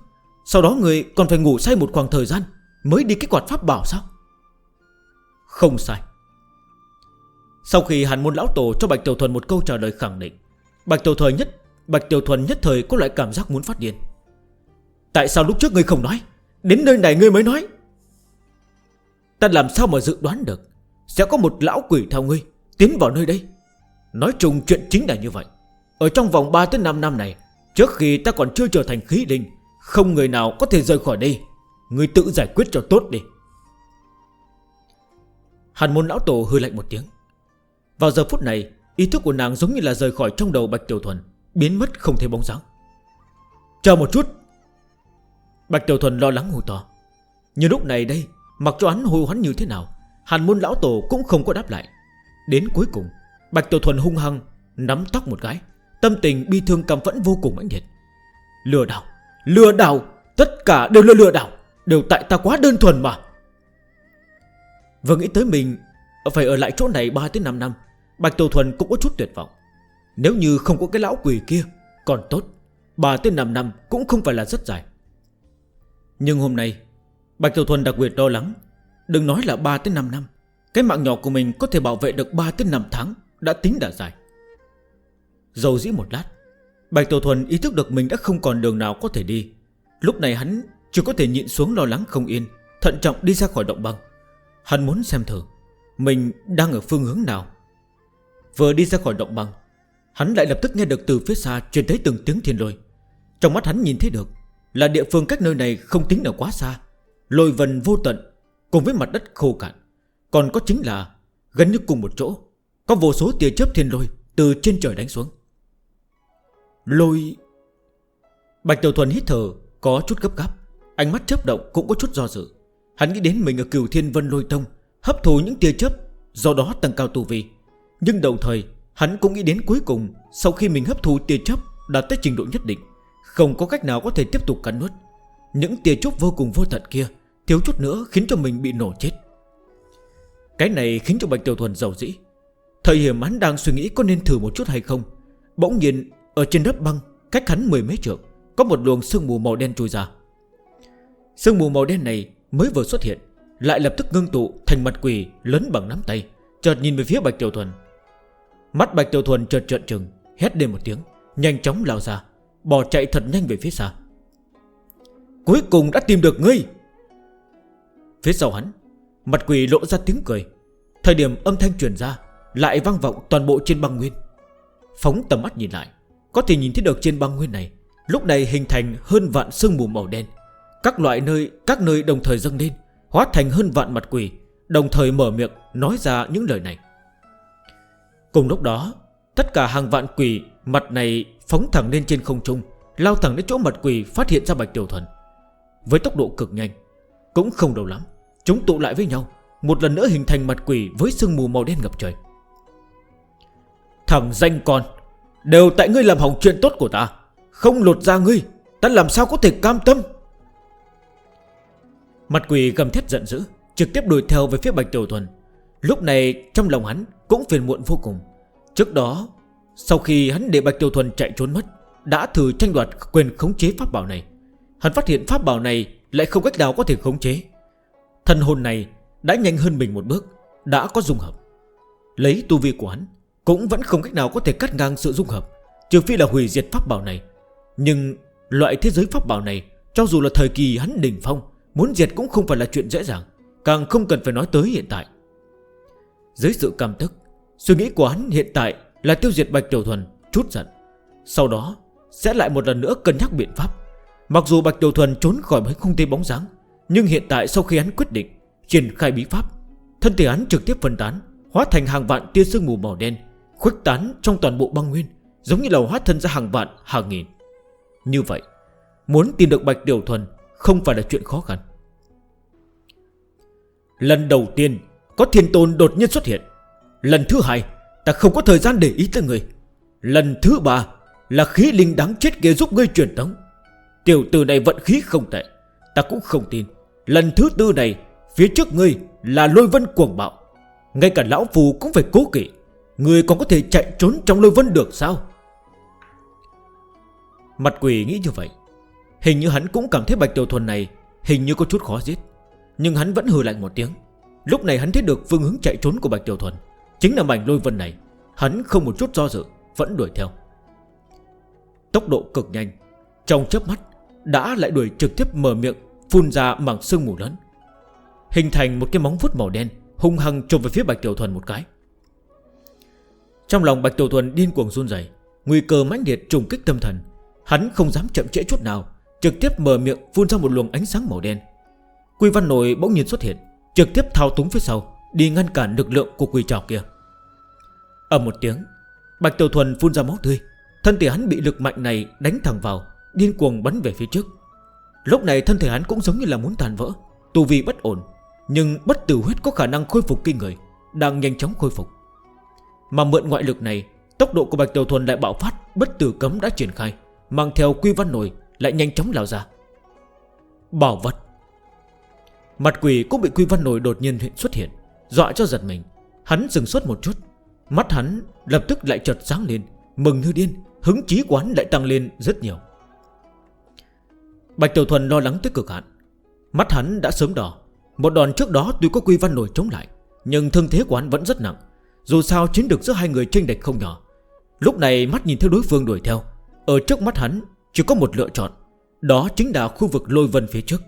Sau đó người còn phải ngủ say một khoảng thời gian Mới đi kích hoạt pháp bảo sao? Không sai. Sau khi hàn môn lão tổ cho Bạch Tiểu Thuần một câu trả lời khẳng định, Bạch Tiểu Thuần nhất, Bạch Tiểu Thuần nhất thời có loại cảm giác muốn phát điên. Tại sao lúc trước ngươi không nói? Đến nơi này ngươi mới nói. Ta làm sao mà dự đoán được? Sẽ có một lão quỷ theo ngươi Tiến vào nơi đây. Nói chung chuyện chính là như vậy. Ở trong vòng 3 tới 5 năm này, Trước khi ta còn chưa trở thành khí linh, Không người nào có thể rời khỏi đây. Người tự giải quyết cho tốt đi. Hàn môn lão tổ hư lạnh một tiếng. Vào giờ phút này, Ý thức của nàng giống như là rời khỏi trong đầu Bạch Tiểu Thuần, Biến mất không thấy bóng dáng. Chờ một chút. Bạch Tiểu Thuần lo lắng hù to. Như lúc này đây, Mặc cho hắn hồi hoắn như thế nào, Hàn môn lão tổ cũng không có đáp lại. Đến cuối cùng, Bạch Tiểu Thuần hung hăng Nắm tóc một cái. Tâm tình bi thương cảm vẫn vô cùng mãnh liệt. Lừa đảo Lừa đảo, Tất cả đều là lừa đảo, Đều tại ta quá đơn thuần mà. Vừa nghĩ tới mình, Phải ở lại chỗ này 3-5 năm Bạch Tiểu Thuần cũng có chút tuyệt vọng. Nếu như không có cái lão quỷ kia, Còn tốt 3-5 năm cũng không phải là rất dài. Nhưng hôm nay, Bạch Tiểu Thuần đặc biệt lo lắng, Đừng nói là 3-5 năm Cái mạng nhỏ của mình có thể bảo vệ được 3-5 tháng Đã tính đã dài. Dầu dĩ một lát, Bạch Tổ Thuần ý thức được mình đã không còn đường nào có thể đi. Lúc này hắn chưa có thể nhịn xuống lo lắng không yên, Thận trọng đi ra khỏi động băng. Hắn muốn xem thử Mình đang ở phương hướng nào. Vừa đi ra khỏi động băng, Hắn lại lập tức nghe được từ phía xa Truyền thấy từng tiếng thiên lôi. Trong mắt hắn nhìn thấy được Là địa phương cách nơi này không tính nào quá xa, Lôi vần vô tận Cùng với mặt đất khô cạn. Còn có chính là gần như cùng một chỗ, Có vô số tia chớp thiên lôi từ trên trời đánh xuống. Lôi. Bạch Tiểu Thuần hít thở, Có chút gấp gáp. Ánh mắt chớp động cũng có chút do dự. Hắn nghĩ đến mình ở cửu thiên vân lôi tông, Hấp thù những tia chấp Do đó tăng cao tu vi. Nhưng đồng thời, hắn cũng nghĩ đến cuối cùng, Sau khi mình hấp thù tia chấp Đạt tới trình độ nhất định, Không có cách nào có thể tiếp tục cắn nuốt. Những tia chốc vô cùng vô tận kia, Thiếu chút nữa khiến cho mình bị nổ chết. Cái này khiến cho Bạch Tiểu Thuần giàu dĩ. Thời hiểm hắn đang suy nghĩ có nên thử một chút hay không, Bỗng nhiên ở trên lớp băng, Cách hắn mười mấy trượng, Có một luồng sương mù màu đen trôi ra. Sương mù màu đen này mới vừa xuất hiện, Lại lập tức ngưng tụ thành mặt quỷ lớn bằng nắm tay, Chợt nhìn về phía Bạch Tiểu Thuần. Mắt Bạch Tiểu Thuần chợt trợn trừng, Hét lên một tiếng, Nhanh chóng lao ra, Bỏ chạy thật nhanh về phía xa. Cuối cùng đã tìm được ngươi! Phía sau hắn, Mặt quỷ lộ ra tiếng cười. Thời điểm âm thanh chuyển ra, Lại vang vọng toàn bộ trên băng nguyên. Phóng tầm mắt nhìn lại có thể nhìn thấy được trên băng nguyên này, Lúc này hình thành hơn vạn sương mù màu đen. Các loại nơi, Các nơi đồng thời dâng lên, Hóa thành hơn vạn mặt quỷ, Đồng thời mở miệng nói ra những lời này. Cùng lúc đó, Tất cả hàng vạn quỷ mặt này phóng thẳng lên trên không trung, Lao thẳng đến chỗ mặt quỷ phát hiện ra Bạch Tiểu Thuần. Với tốc độ cực nhanh, Cũng không đầu lắm, Chúng tụ lại với nhau, Một lần nữa hình thành mặt quỷ với sương mù màu đen ngập trời. Thằng danh con Đều tại ngươi làm hỏng chuyện tốt của ta. Không lột ra ngươi, Ta làm sao có thể cam tâm? Mặt quỷ gầm thét giận dữ, Trực tiếp đuổi theo về phía Bạch Tiểu Thuần. Lúc này, trong lòng hắn cũng phiền muộn vô cùng. Trước đó, Sau khi hắn để Bạch Tiểu Thuần chạy trốn mất, Đã thử tranh đoạt quyền khống chế pháp bảo này. Hắn phát hiện pháp bảo này Lại không cách nào có thể khống chế. Thần hồn này đã nhanh hơn mình một bước, Đã có dung hợp. Lấy tu vi của hắn cũng vẫn không cách nào có thể cắt ngang sự dung hợp, Trừ phi là hủy diệt pháp bảo này. Nhưng loại thế giới pháp bảo này, Cho dù là thời kỳ hắn đỉnh phong, Muốn diệt cũng không phải là chuyện dễ dàng, Càng không cần phải nói tới hiện tại. Dưới sự cảm thức, Suy nghĩ của hắn hiện tại là tiêu diệt Bạch Tiểu Thuần, Chút giận. Sau đó, sẽ lại một lần nữa cân nhắc biện pháp. Mặc dù Bạch Tiểu Thuần trốn khỏi mấy khung thấy bóng dáng, Nhưng hiện tại sau khi hắn quyết định Triển khai bí pháp, Thân thể hắn trực tiếp phân tán, Hóa thành hàng vạn tia sương mù màu đen khuếch tán trong toàn bộ băng nguyên Giống như là hóa thân ra hàng vạn, hàng nghìn. Như vậy Muốn tìm được Bạch tiểu Thuần Không phải là chuyện khó khăn. Lần đầu tiên Có thiên tôn đột nhiên xuất hiện. Lần thứ hai Ta không có thời gian để ý tới người. Lần thứ ba Là khí linh đáng chết kia giúp ngươi truyền tống. Tiểu tử này vận khí không tệ Ta cũng không tin. Lần thứ tư này Phía trước ngươi là lôi vân cuồng bạo. Ngay cả lão phù cũng phải cố kỵ. Người còn có thể chạy trốn trong lôi vân được sao? Mặt quỷ nghĩ như vậy. Hình như hắn cũng cảm thấy Bạch Tiểu Thuần này Hình như có chút khó giết. Nhưng hắn vẫn hừ lạnh một tiếng. Lúc này hắn thấy được phương hướng chạy trốn của Bạch Tiểu Thuần. Chính là mảnh lôi vân này, Hắn không một chút do dự, Vẫn đuổi theo. Tốc độ cực nhanh. Trong chớp mắt, Đã lại đuổi trực tiếp mở miệng, Phun ra mảng sương mù lớn. Hình thành một cái móng vuốt màu đen, Hung hăng trộm về phía Bạch Tiểu Thuần một cái. Trong lòng Bạch Tiểu Thuần điên cuồng run dày Nguy cơ mãnh liệt trùng kích tâm thần, Hắn không dám chậm trễ chút nào, Trực tiếp mở miệng phun ra một luồng ánh sáng màu đen. Quy văn nội bỗng nhiên xuất hiện, Trực tiếp thao túng phía sau, Đi ngăn cản lực lượng của quỷ trào kia. Ở một tiếng, Bạch Tiểu Thuần phun ra máu tươi, Thân thể hắn bị lực mạnh này đánh thẳng vào, Điên cuồng bắn về phía trước. Lúc này thân thể hắn cũng giống như là muốn tàn vỡ Tù vi bất ổn, Nhưng bất tử huyết có khả năng khôi phục kinh người, Đang nhanh chóng khôi phục. Mà mượn ngoại lực này, Tốc độ của Bạch Tiểu Thuần lại bạo phát, Bất tử cấm đã triển khai, Mang theo quy văn nổi, lại nhanh chóng lao ra. Bảo vật. Mặt quỷ cũng bị quy văn nổi đột nhiên hiện xuất hiện, Dọa cho giật mình. Hắn dừng suốt một chút, Mắt hắn lập tức lại chợt sáng lên, Mừng như điên, Hứng chí quán lại tăng lên rất nhiều. Bạch Tiểu Thuần lo lắng tới cực hạn. Mắt hắn đã sớm đỏ, Một đòn trước đó tuy có quy văn nổi chống lại, Nhưng thương thế quán vẫn rất nặng. Dù sao chiến được giữa hai người tranh địch không nhỏ. Lúc này mắt nhìn theo đối phương đuổi theo. Ở trước mắt hắn, chỉ có một lựa chọn. Đó chính là khu vực lôi vân phía trước.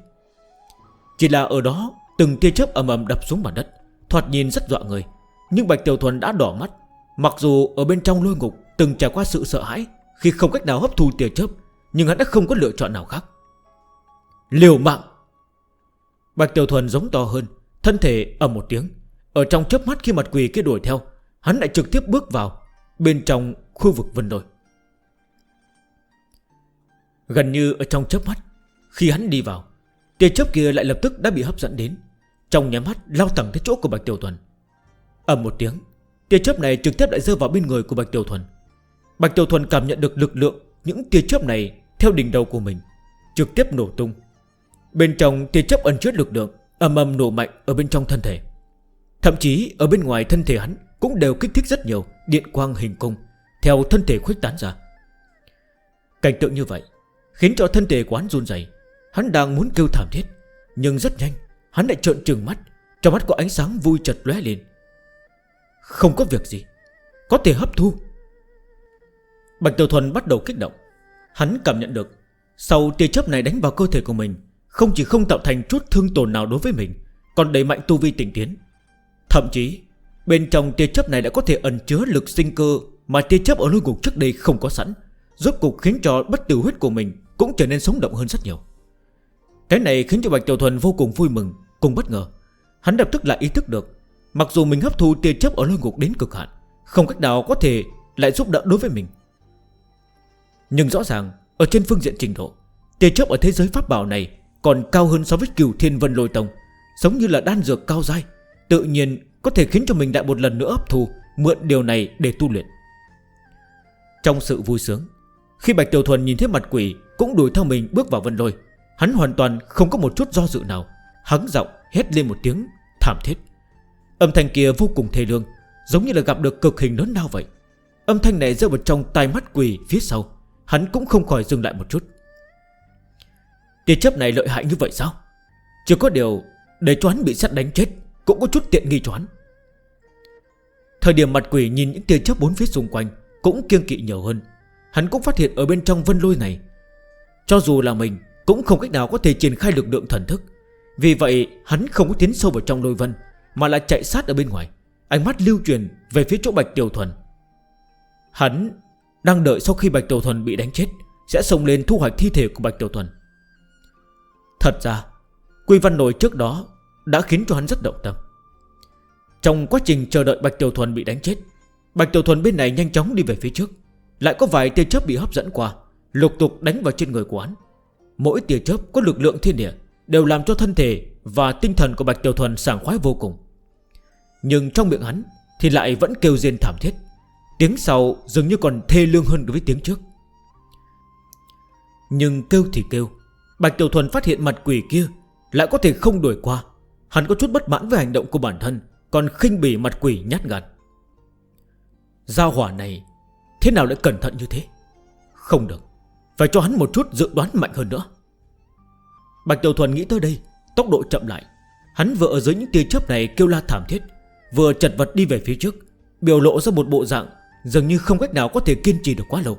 Chỉ là ở đó, Từng tia chớp ầm ầm đập xuống mặt đất, Thoạt nhìn rất dọa người. Nhưng Bạch Tiểu Thuần đã đỏ mắt, Mặc dù ở bên trong lôi ngục từng trải qua sự sợ hãi, Khi không cách nào hấp thu tia chớp, Nhưng hắn đã không có lựa chọn nào khác. Liều mạng! Bạch Tiểu Thuần giống to hơn, Thân thể ầm một tiếng. Ở trong chớp mắt khi mặt quỳ kia đuổi theo Hắn lại trực tiếp bước vào Bên trong khu vực vân đồi. Gần như ở trong chớp mắt, Khi hắn đi vào, Tia chớp kia lại lập tức đã bị hấp dẫn đến. Trong nhắm mắt, lao thẳng tới chỗ của Bạch Tiểu Thuần. Ẩm một tiếng, Tia chớp này trực tiếp lại rơi vào bên người của Bạch Tiểu Thuần. Bạch Tiểu Thuần cảm nhận được lực lượng Những tia chớp này theo đỉnh đầu của mình, Trực tiếp nổ tung. Bên trong tia chớp ẩn chứa lực lượng Âm âm nổ mạnh ở bên trong thân thể. Thậm chí ở bên ngoài thân thể hắn cũng đều kích thích rất nhiều Điện quang hình cung, Theo thân thể khuếch tán ra. Cảnh tượng như vậy Khiến cho thân thể quán run dày Hắn đang muốn kêu thảm thiết, Nhưng rất nhanh, Hắn lại trợn trừng mắt, Trong mắt có ánh sáng vui chật lóe lên. Không có việc gì, Có thể hấp thu. Bạch Tiểu Thuần bắt đầu kích động. Hắn cảm nhận được, Sau tia chấp này đánh vào cơ thể của mình, Không chỉ không tạo thành chút thương tổn nào đối với mình, Còn đẩy mạnh tu vi tỉnh tiến. Thậm chí Bên trong tia chấp này đã có thể ẩn chứa lực sinh cơ Mà tia chấp ở lôi ngục trước đây không có sẵn giúp cục khiến cho bất tử huyết của mình Cũng trở nên sống động hơn rất nhiều. Cái này khiến cho Bạch Tiểu Thuần vô cùng vui mừng Cùng bất ngờ. Hắn lập tức lại ý thức được Mặc dù mình hấp thu tia chấp ở lôi ngục đến cực hạn Không cách nào có thể lại giúp đỡ đối với mình. Nhưng rõ ràng Ở trên phương diện trình độ Tia chấp ở thế giới pháp bảo này Còn cao hơn so với cửu thiên vân lôi tông Giống như là đan dược cao giai, Tự nhiên có thể khiến cho mình lại một lần nữa ấp thu, Mượn điều này để tu luyện. Trong sự vui sướng, Khi Bạch Tiểu Thuần nhìn thấy mặt quỷ Cũng đuổi theo mình bước vào vân lôi, Hắn hoàn toàn không có một chút do dự nào Hắn giọng hét lên một tiếng thảm thiết. Âm thanh kia vô cùng thê lương, Giống như là gặp được cực hình lớn nào vậy. Âm thanh này rơi vào trong tai mắt quỷ phía sau, Hắn cũng không khỏi dừng lại một chút. Tia chấp này lợi hại như vậy sao? Chưa có điều để cho hắn bị sát đánh chết. Cũng có chút tiện nghi cho hắn. Thời điểm mặt quỷ nhìn những tia chớp bốn phía xung quanh Cũng kiêng kỵ nhiều hơn. Hắn cũng phát hiện ở bên trong vân lôi này. Cho dù là mình Cũng không cách nào có thể triển khai lực lượng thần thức. Vì vậy, hắn không có tiến sâu vào trong lôi vân, Mà lại chạy sát ở bên ngoài, Ánh mắt lưu truyền về phía chỗ Bạch Tiểu Thuần. Hắn đang đợi sau khi Bạch Tiểu Thuần bị đánh chết, Sẽ xông lên thu hoạch thi thể của Bạch Tiểu Thuần. Thật ra, Quy Văn Nổi trước đó đã khiến cho hắn rất động tâm. Trong quá trình chờ đợi Bạch Tiểu Thuần bị đánh chết, Bạch Tiểu Thuần bên này nhanh chóng đi về phía trước, Lại có vài tia chớp bị hấp dẫn qua, Lục tục đánh vào trên người của hắn. Mỗi tia chớp có lực lượng thiên địa, Đều làm cho thân thể và tinh thần của Bạch Tiểu Thuần sảng khoái vô cùng. Nhưng trong miệng hắn Thì lại vẫn kêu riêng thảm thiết, Tiếng sau dường như còn thê lương hơn với tiếng trước. Nhưng kêu thì kêu, Bạch Tiểu Thuần phát hiện mặt quỷ kia Lại có thể không đuổi qua Hắn có chút bất mãn với hành động của bản thân, Còn khinh bỉ mặt quỷ nhát gan. Giao hỏa này, Thế nào lại cẩn thận như thế? Không được, Phải cho hắn một chút dự đoán mạnh hơn nữa. Bạch Tiểu Thuần nghĩ tới đây, Tốc độ chậm lại. Hắn vừa ở dưới những tia chớp này kêu la thảm thiết, Vừa chật vật đi về phía trước, Biểu lộ ra một bộ dạng Dường như không cách nào có thể kiên trì được quá lâu.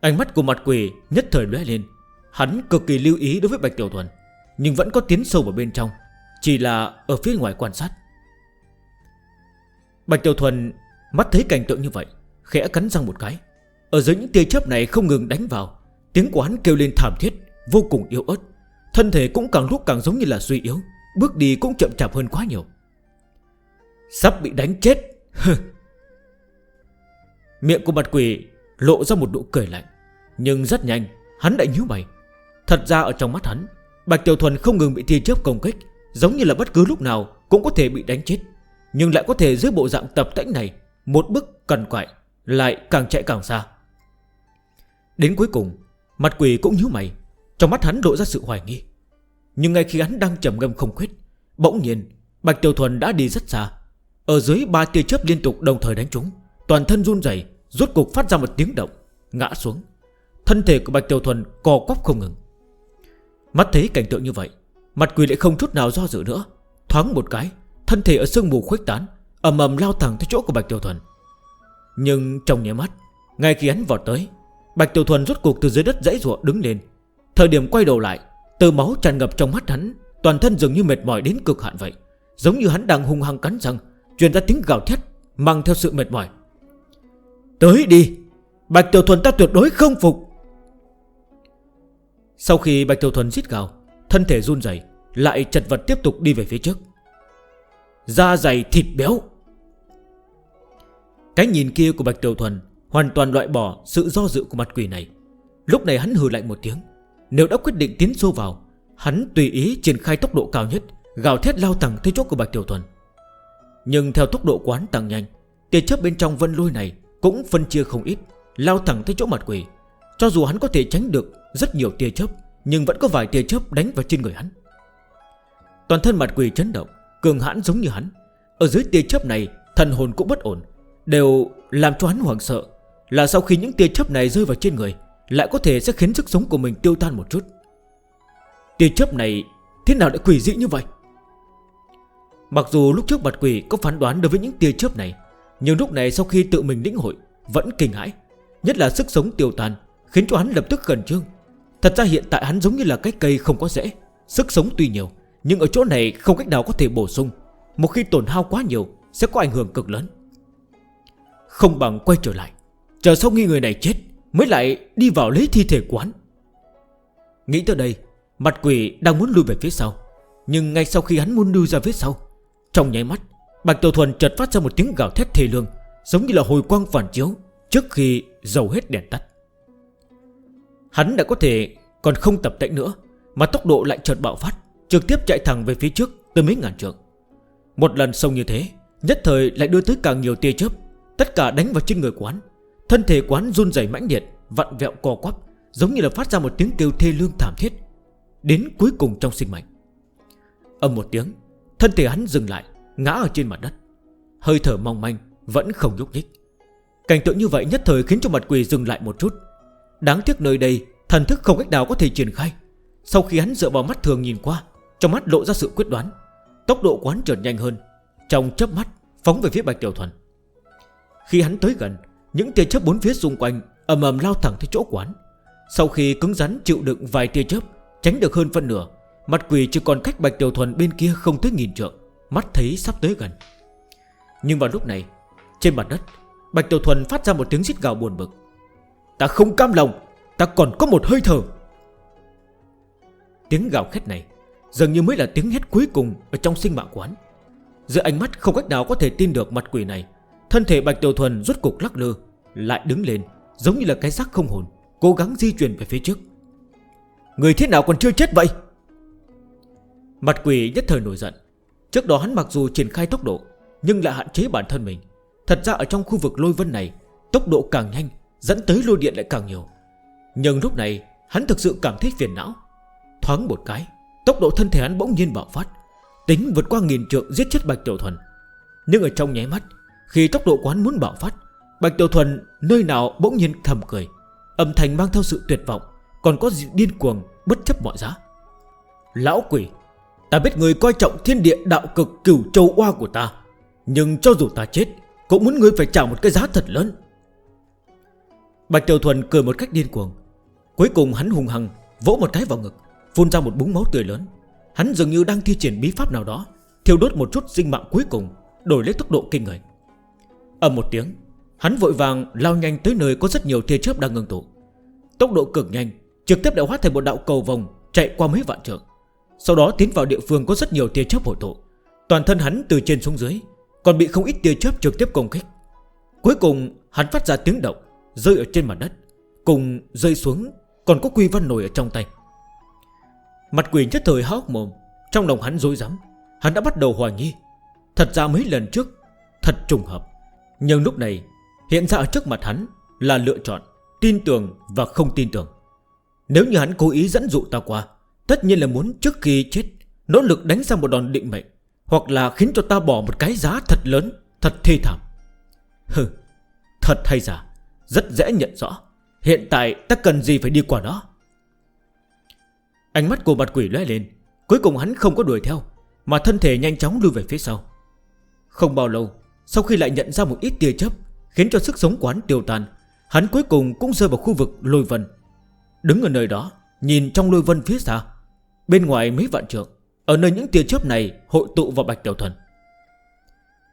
Ánh mắt của mặt quỷ nhất thời lé lên, Hắn cực kỳ lưu ý đối với Bạch Tiểu Thuần. Nhưng vẫn có tiến sâu vào bên trong, Chỉ là ở phía ngoài quan sát. Bạch Tiểu Thuần Mắt thấy cảnh tượng như vậy, Khẽ cắn răng một cái. Ở dưới những tia chớp này không ngừng đánh vào, Tiếng của hắn kêu lên thảm thiết, Vô cùng yếu ớt. Thân thể cũng càng lúc càng giống như là suy yếu, Bước đi cũng chậm chạp hơn quá nhiều. Sắp bị đánh chết. Miệng của mặt quỷ lộ ra một nụ cười lạnh, Nhưng rất nhanh, hắn đã nhú mày. Thật ra ở trong mắt hắn Bạch Tiểu Thuần không ngừng bị thi chớp công kích, Giống như là bất cứ lúc nào cũng có thể bị đánh chết, Nhưng lại có thể dưới bộ dạng tập tĩnh này, Một bước cần quại, Lại càng chạy càng xa. Đến cuối cùng, Mặt quỷ cũng nhíu mày, Trong mắt hắn lộ ra sự hoài nghi. Nhưng ngay khi hắn đang trầm ngâm không khuyết, Bỗng nhiên, Bạch Tiểu Thuần đã đi rất xa. Ở dưới ba tia chớp liên tục đồng thời đánh trúng, Toàn thân run dày Rốt cục phát ra một tiếng động, Ngã xuống. Thân thể của Bạch Tiểu Thuần co quắp không ngừng. Mắt thấy cảnh tượng như vậy, Mặt quỷ lại không chút nào do dự nữa. Thoáng một cái, Thân thể ở sương mù khuếch tán Ẩm ầm lao thẳng tới chỗ của Bạch Tiểu Thuần. Nhưng trong nhé mắt, Ngay khi hắn vọt tới, Bạch Tiểu Thuần rút cuộc từ dưới đất dãy ruộng đứng lên. Thời điểm quay đầu lại từ máu tràn ngập trong mắt hắn, Toàn thân dường như mệt mỏi đến cực hạn vậy, Giống như hắn đang hung hăng cắn răng, Truyền ra tiếng gào thét, Mang theo sự mệt mỏi. Tới đi! Bạch Tiểu Thuần ta tuyệt đối không phục. Sau khi Bạch Tiểu Thuần giết gào, Thân thể run dày Lại chật vật tiếp tục đi về phía trước. Da dày thịt béo. Cái nhìn kia của Bạch Tiểu Thuần Hoàn toàn loại bỏ sự do dự của mặt quỷ này. Lúc này hắn hừ lạnh một tiếng. Nếu đã quyết định tiến sâu vào, Hắn tùy ý triển khai tốc độ cao nhất, Gào thét lao thẳng tới chốt của Bạch Tiểu Thuần. Nhưng theo tốc độ quán tăng nhanh tiền chấp bên trong vân lôi này Cũng phân chia không ít, Lao thẳng tới chỗ mặt quỷ. Cho dù hắn có thể tránh được rất nhiều tia chớp, Nhưng vẫn có vài tia chớp đánh vào trên người hắn. Toàn thân mặt quỷ chấn động, Cường hãn giống như hắn. Ở dưới tia chớp này, thần hồn cũng bất ổn, Đều làm cho hắn hoảng sợ. Là sau khi những tia chớp này rơi vào trên người, Lại có thể sẽ khiến sức sống của mình tiêu tan một chút. Tia chớp này, Thế nào đã quỷ dị như vậy? Mặc dù lúc trước mặt quỷ có phán đoán đối với những tia chớp này, Nhưng lúc này sau khi tự mình lĩnh hội, Vẫn kinh hãi, Nhất là sức sống tiêu tan Khiến cho hắn lập tức gần trương. Thật ra hiện tại hắn giống như là cái cây không có rễ, Sức sống tuy nhiều, Nhưng ở chỗ này không cách nào có thể bổ sung. Một khi tổn hao quá nhiều, Sẽ có ảnh hưởng cực lớn. Không bằng quay trở lại, Chờ sau nghi người này chết, Mới lại đi vào lấy thi thể quán Nghĩ tới đây, Mặt quỷ đang muốn lưu về phía sau, Nhưng ngay sau khi hắn muốn lưu ra phía sau, Trong nháy mắt, Bạch Tiểu Thuần chợt phát ra một tiếng gào thét thề lương, Giống như là hồi quang phản chiếu Trước khi dầu hết đèn tắt. Hắn đã có thể còn không tập tệnh nữa, Mà tốc độ lại chợt bạo phát, Trực tiếp chạy thẳng về phía trước từ mấy ngàn trường Một lần sông như thế, Nhất thời lại đưa tới càng nhiều tia chớp, Tất cả đánh vào trên người quán. Thân thể quán run dày mãnh liệt, Vặn vẹo co quắp, Giống như là phát ra một tiếng kêu thê lương thảm thiết. Đến cuối cùng trong sinh mệnh Âm một tiếng, Thân thể hắn dừng lại, Ngã ở trên mặt đất. Hơi thở mong manh Vẫn không nhúc nhích. Cảnh tượng như vậy nhất thời khiến cho mặt quỷ dừng lại một chút. Đáng tiếc nơi đây, Thần thức không cách nào có thể triển khai. Sau khi hắn dựa vào mắt thường nhìn qua, Trong mắt lộ ra sự quyết đoán. Tốc độ quán hắn trở nhanh hơn, Trong chớp mắt phóng về phía Bạch Tiểu Thuần. Khi hắn tới gần, Những tia chớp bốn phía xung quanh ầm ầm lao thẳng tới chỗ quán. Sau khi cứng rắn chịu đựng vài tia chớp, Tránh được hơn phân nửa, Mặt quỷ chỉ còn cách Bạch Tiểu Thuần bên kia không tới nghìn trượng, Mắt thấy sắp tới gần. Nhưng vào lúc này, Trên mặt đất, Bạch Tiểu Thuần phát ra một tiếng xít gào buồn bực. Ta không cam lòng, Ta còn có một hơi thở. Tiếng gào khét này Dường như mới là tiếng hét cuối cùng Ở trong sinh mạng quán. Giữa ánh mắt không cách nào có thể tin được mặt quỷ này, Thân thể Bạch Tiểu Thuần rút cục lắc lư, Lại đứng lên, Giống như là cái xác không hồn, Cố gắng di chuyển về phía trước. Người thế nào còn chưa chết vậy? Mặt quỷ nhất thời nổi giận. Trước đó hắn mặc dù triển khai tốc độ, Nhưng lại hạn chế bản thân mình. Thật ra ở trong khu vực lôi vân này, Tốc độ càng nhanh Dẫn tới lôi điện lại càng nhiều. Nhưng lúc này, hắn thực sự cảm thấy phiền não. Thoáng một cái, Tốc độ thân thể hắn bỗng nhiên bạo phát, Tính vượt qua nghìn trượng giết chết Bạch Tiểu Thuần. Nhưng ở trong nháy mắt, Khi tốc độ quán muốn bạo phát, Bạch Tiểu Thuần nơi nào bỗng nhiên thầm cười, Âm thanh mang theo sự tuyệt vọng, Còn có điên cuồng bất chấp mọi giá. Lão quỷ, Ta biết người coi trọng thiên địa đạo cực cửu châu oa của ta, Nhưng cho dù ta chết, Cũng muốn người phải trả một cái giá thật lớn. Bạch Tiểu Thuần cười một cách điên cuồng. Cuối cùng hắn hùng hằng Vỗ một cái vào ngực, Phun ra một búng máu tươi lớn. Hắn dường như đang thi triển bí pháp nào đó, Thiêu đốt một chút sinh mạng cuối cùng, Đổi lấy tốc độ kinh người. Ở một tiếng, Hắn vội vàng lao nhanh tới nơi có rất nhiều tia chớp đang ngừng tụ. Tốc độ cực nhanh, Trực tiếp đã hóa thành một đạo cầu vòng Chạy qua mấy vạn trường Sau đó tiến vào địa phương có rất nhiều tia chớp hội tụ. Toàn thân hắn từ trên xuống dưới, Còn bị không ít tia chớp trực tiếp công kích. Cuối cùng, hắn phát ra tiếng động Rơi ở trên mặt đất, Cùng rơi xuống, Còn có quy văn nổi ở trong tay. Mặt quỷ nhất thời hóc mồm, Trong lòng hắn dối rắm, Hắn đã bắt đầu hoài nghi. Thật ra mấy lần trước, Thật trùng hợp. Nhưng lúc này, Hiện ra ở trước mặt hắn Là lựa chọn, Tin tưởng và không tin tưởng. Nếu như hắn cố ý dẫn dụ ta qua, Tất nhiên là muốn trước khi chết, Nỗ lực đánh ra một đòn định mệnh, Hoặc là khiến cho ta bỏ một cái giá thật lớn, Thật thê thảm. Hừ, Thật hay giả? Rất dễ nhận rõ. Hiện tại ta cần gì phải đi qua đó? Ánh mắt của mặt quỷ lóe lên. Cuối cùng hắn không có đuổi theo, Mà thân thể nhanh chóng lưu về phía sau. Không bao lâu, Sau khi lại nhận ra một ít tia chấp Khiến cho sức sống quán tiêu tan, Hắn cuối cùng cũng rơi vào khu vực lôi vân. Đứng ở nơi đó, Nhìn trong lôi vân phía xa, Bên ngoài mấy vạn trượng, Ở nơi những tia chớp này hội tụ vào bạch tiểu thuần.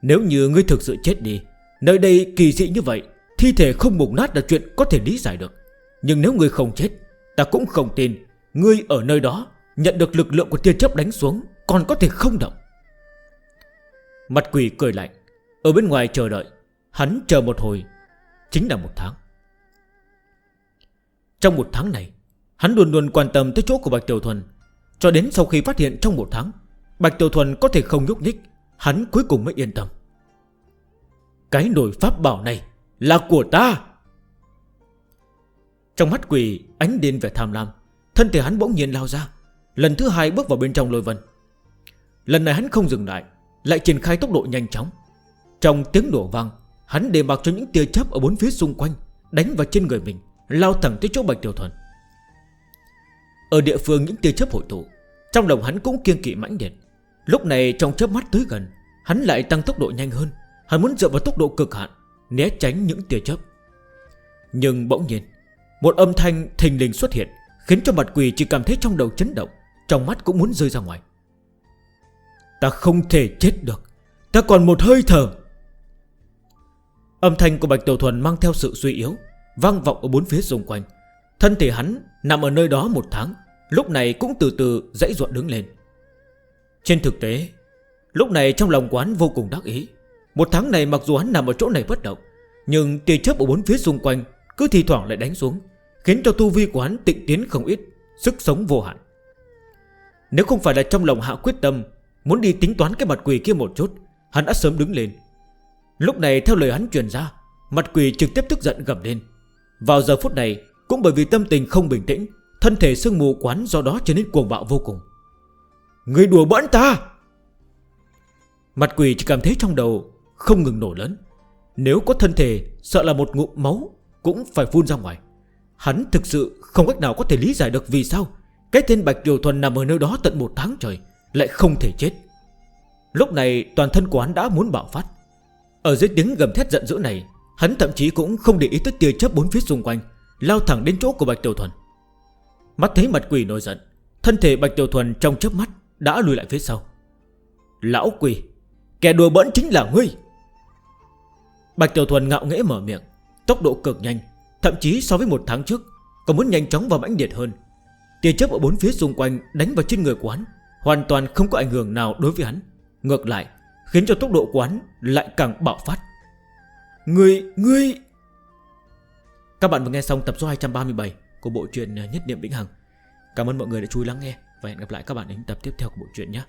Nếu như ngươi thực sự chết đi, Nơi đây kỳ dị như vậy Thi thể không mục nát là chuyện có thể lý giải được. Nhưng nếu ngươi không chết, Ta cũng không tin Ngươi ở nơi đó Nhận được lực lượng của tiên chấp đánh xuống Còn có thể không động. Mặt quỷ cười lạnh. Ở bên ngoài chờ đợi, Hắn chờ một hồi. Chính là một tháng. Trong một tháng này, Hắn luôn luôn quan tâm tới chỗ của Bạch Tiểu Thuần. Cho đến sau khi phát hiện trong một tháng, Bạch Tiểu Thuần có thể không nhúc nhích, Hắn cuối cùng mới yên tâm. Cái nổi pháp bảo này là của ta. Trong mắt quỷ, ánh điên vẻ tham lam, Thân thể hắn bỗng nhiên lao ra. Lần thứ hai bước vào bên trong lôi vân. Lần này hắn không dừng lại Lại triển khai tốc độ nhanh chóng. Trong tiếng nổ vang, Hắn đề mặc cho những tia chấp ở bốn phía xung quanh, Đánh vào trên người mình, Lao thẳng tới chỗ Bạch Tiểu Thuần. Ở địa phương những tia chấp hội tụ, Trong đồng hắn cũng kiên kỵ mãnh điện Lúc này trong chớp mắt tới gần, Hắn lại tăng tốc độ nhanh hơn. Hắn muốn dựa vào tốc độ cực hạn Né tránh những tia chớp. Nhưng bỗng nhiên, Một âm thanh thình lình xuất hiện, Khiến cho mặt quỷ chỉ cảm thấy trong đầu chấn động, Trong mắt cũng muốn rơi ra ngoài. Ta không thể chết được, Ta còn một hơi thở. Âm thanh của Bạch Tiểu Thuần mang theo sự suy yếu, Vang vọng ở bốn phía xung quanh. Thân thể hắn nằm ở nơi đó một tháng, Lúc này cũng từ từ dãy ruộng đứng lên. Trên thực tế, Lúc này trong lòng quán vô cùng đắc ý. Một tháng này mặc dù hắn nằm ở chỗ này bất động, Nhưng tia chớp ở bốn phía xung quanh Cứ thi thoảng lại đánh xuống, Khiến cho tu vi của hắn tịnh tiến không ít, Sức sống vô hạn. Nếu không phải là trong lòng hạ quyết tâm Muốn đi tính toán cái mặt quỷ kia một chút, Hắn đã sớm đứng lên. Lúc này theo lời hắn truyền ra, Mặt quỷ trực tiếp tức giận gầm lên. Vào giờ phút này, cũng bởi vì tâm tình không bình tĩnh, Thân thể sương mù quán do đó trở nên cuồng bạo vô cùng. Người đùa bỡn ta! Mặt quỷ chỉ cảm thấy trong đầu không ngừng nổi lớn. Nếu có thân thể, sợ là một ngụm máu Cũng phải phun ra ngoài. Hắn thực sự không cách nào có thể lý giải được vì sao Cái tên Bạch Điều Thuần nằm ở nơi đó tận một tháng trời Lại không thể chết. Lúc này, toàn thân của hắn đã muốn bạo phát. Ở dưới tiếng gầm thét giận dữ này, Hắn thậm chí cũng không để ý tới tia chấp bốn phía xung quanh, Lao thẳng đến chỗ của Bạch Tiểu Thuần. Mắt thấy mặt quỷ nổi giận, Thân thể Bạch Tiểu Thuần trong chớp mắt Đã lùi lại phía sau. Lão quỷ, Kẻ đùa bỡn chính là ngươi! Bạch Tiểu Thuần ngạo nghễ mở miệng Tốc độ cực nhanh Thậm chí so với một tháng trước Còn muốn nhanh chóng và mãnh liệt hơn. Tia chớp ở bốn phía xung quanh đánh vào trên người của hắn Hoàn toàn không có ảnh hưởng nào đối với hắn. Ngược lại Khiến cho tốc độ của hắn lại càng bạo phát. Người, người Các bạn vừa nghe xong tập số 237 Của bộ truyện Nhất Niệm Vĩnh Hằng. Cảm ơn mọi người đã chú ý lắng nghe Và hẹn gặp lại các bạn đến tập tiếp theo của bộ truyện nhé.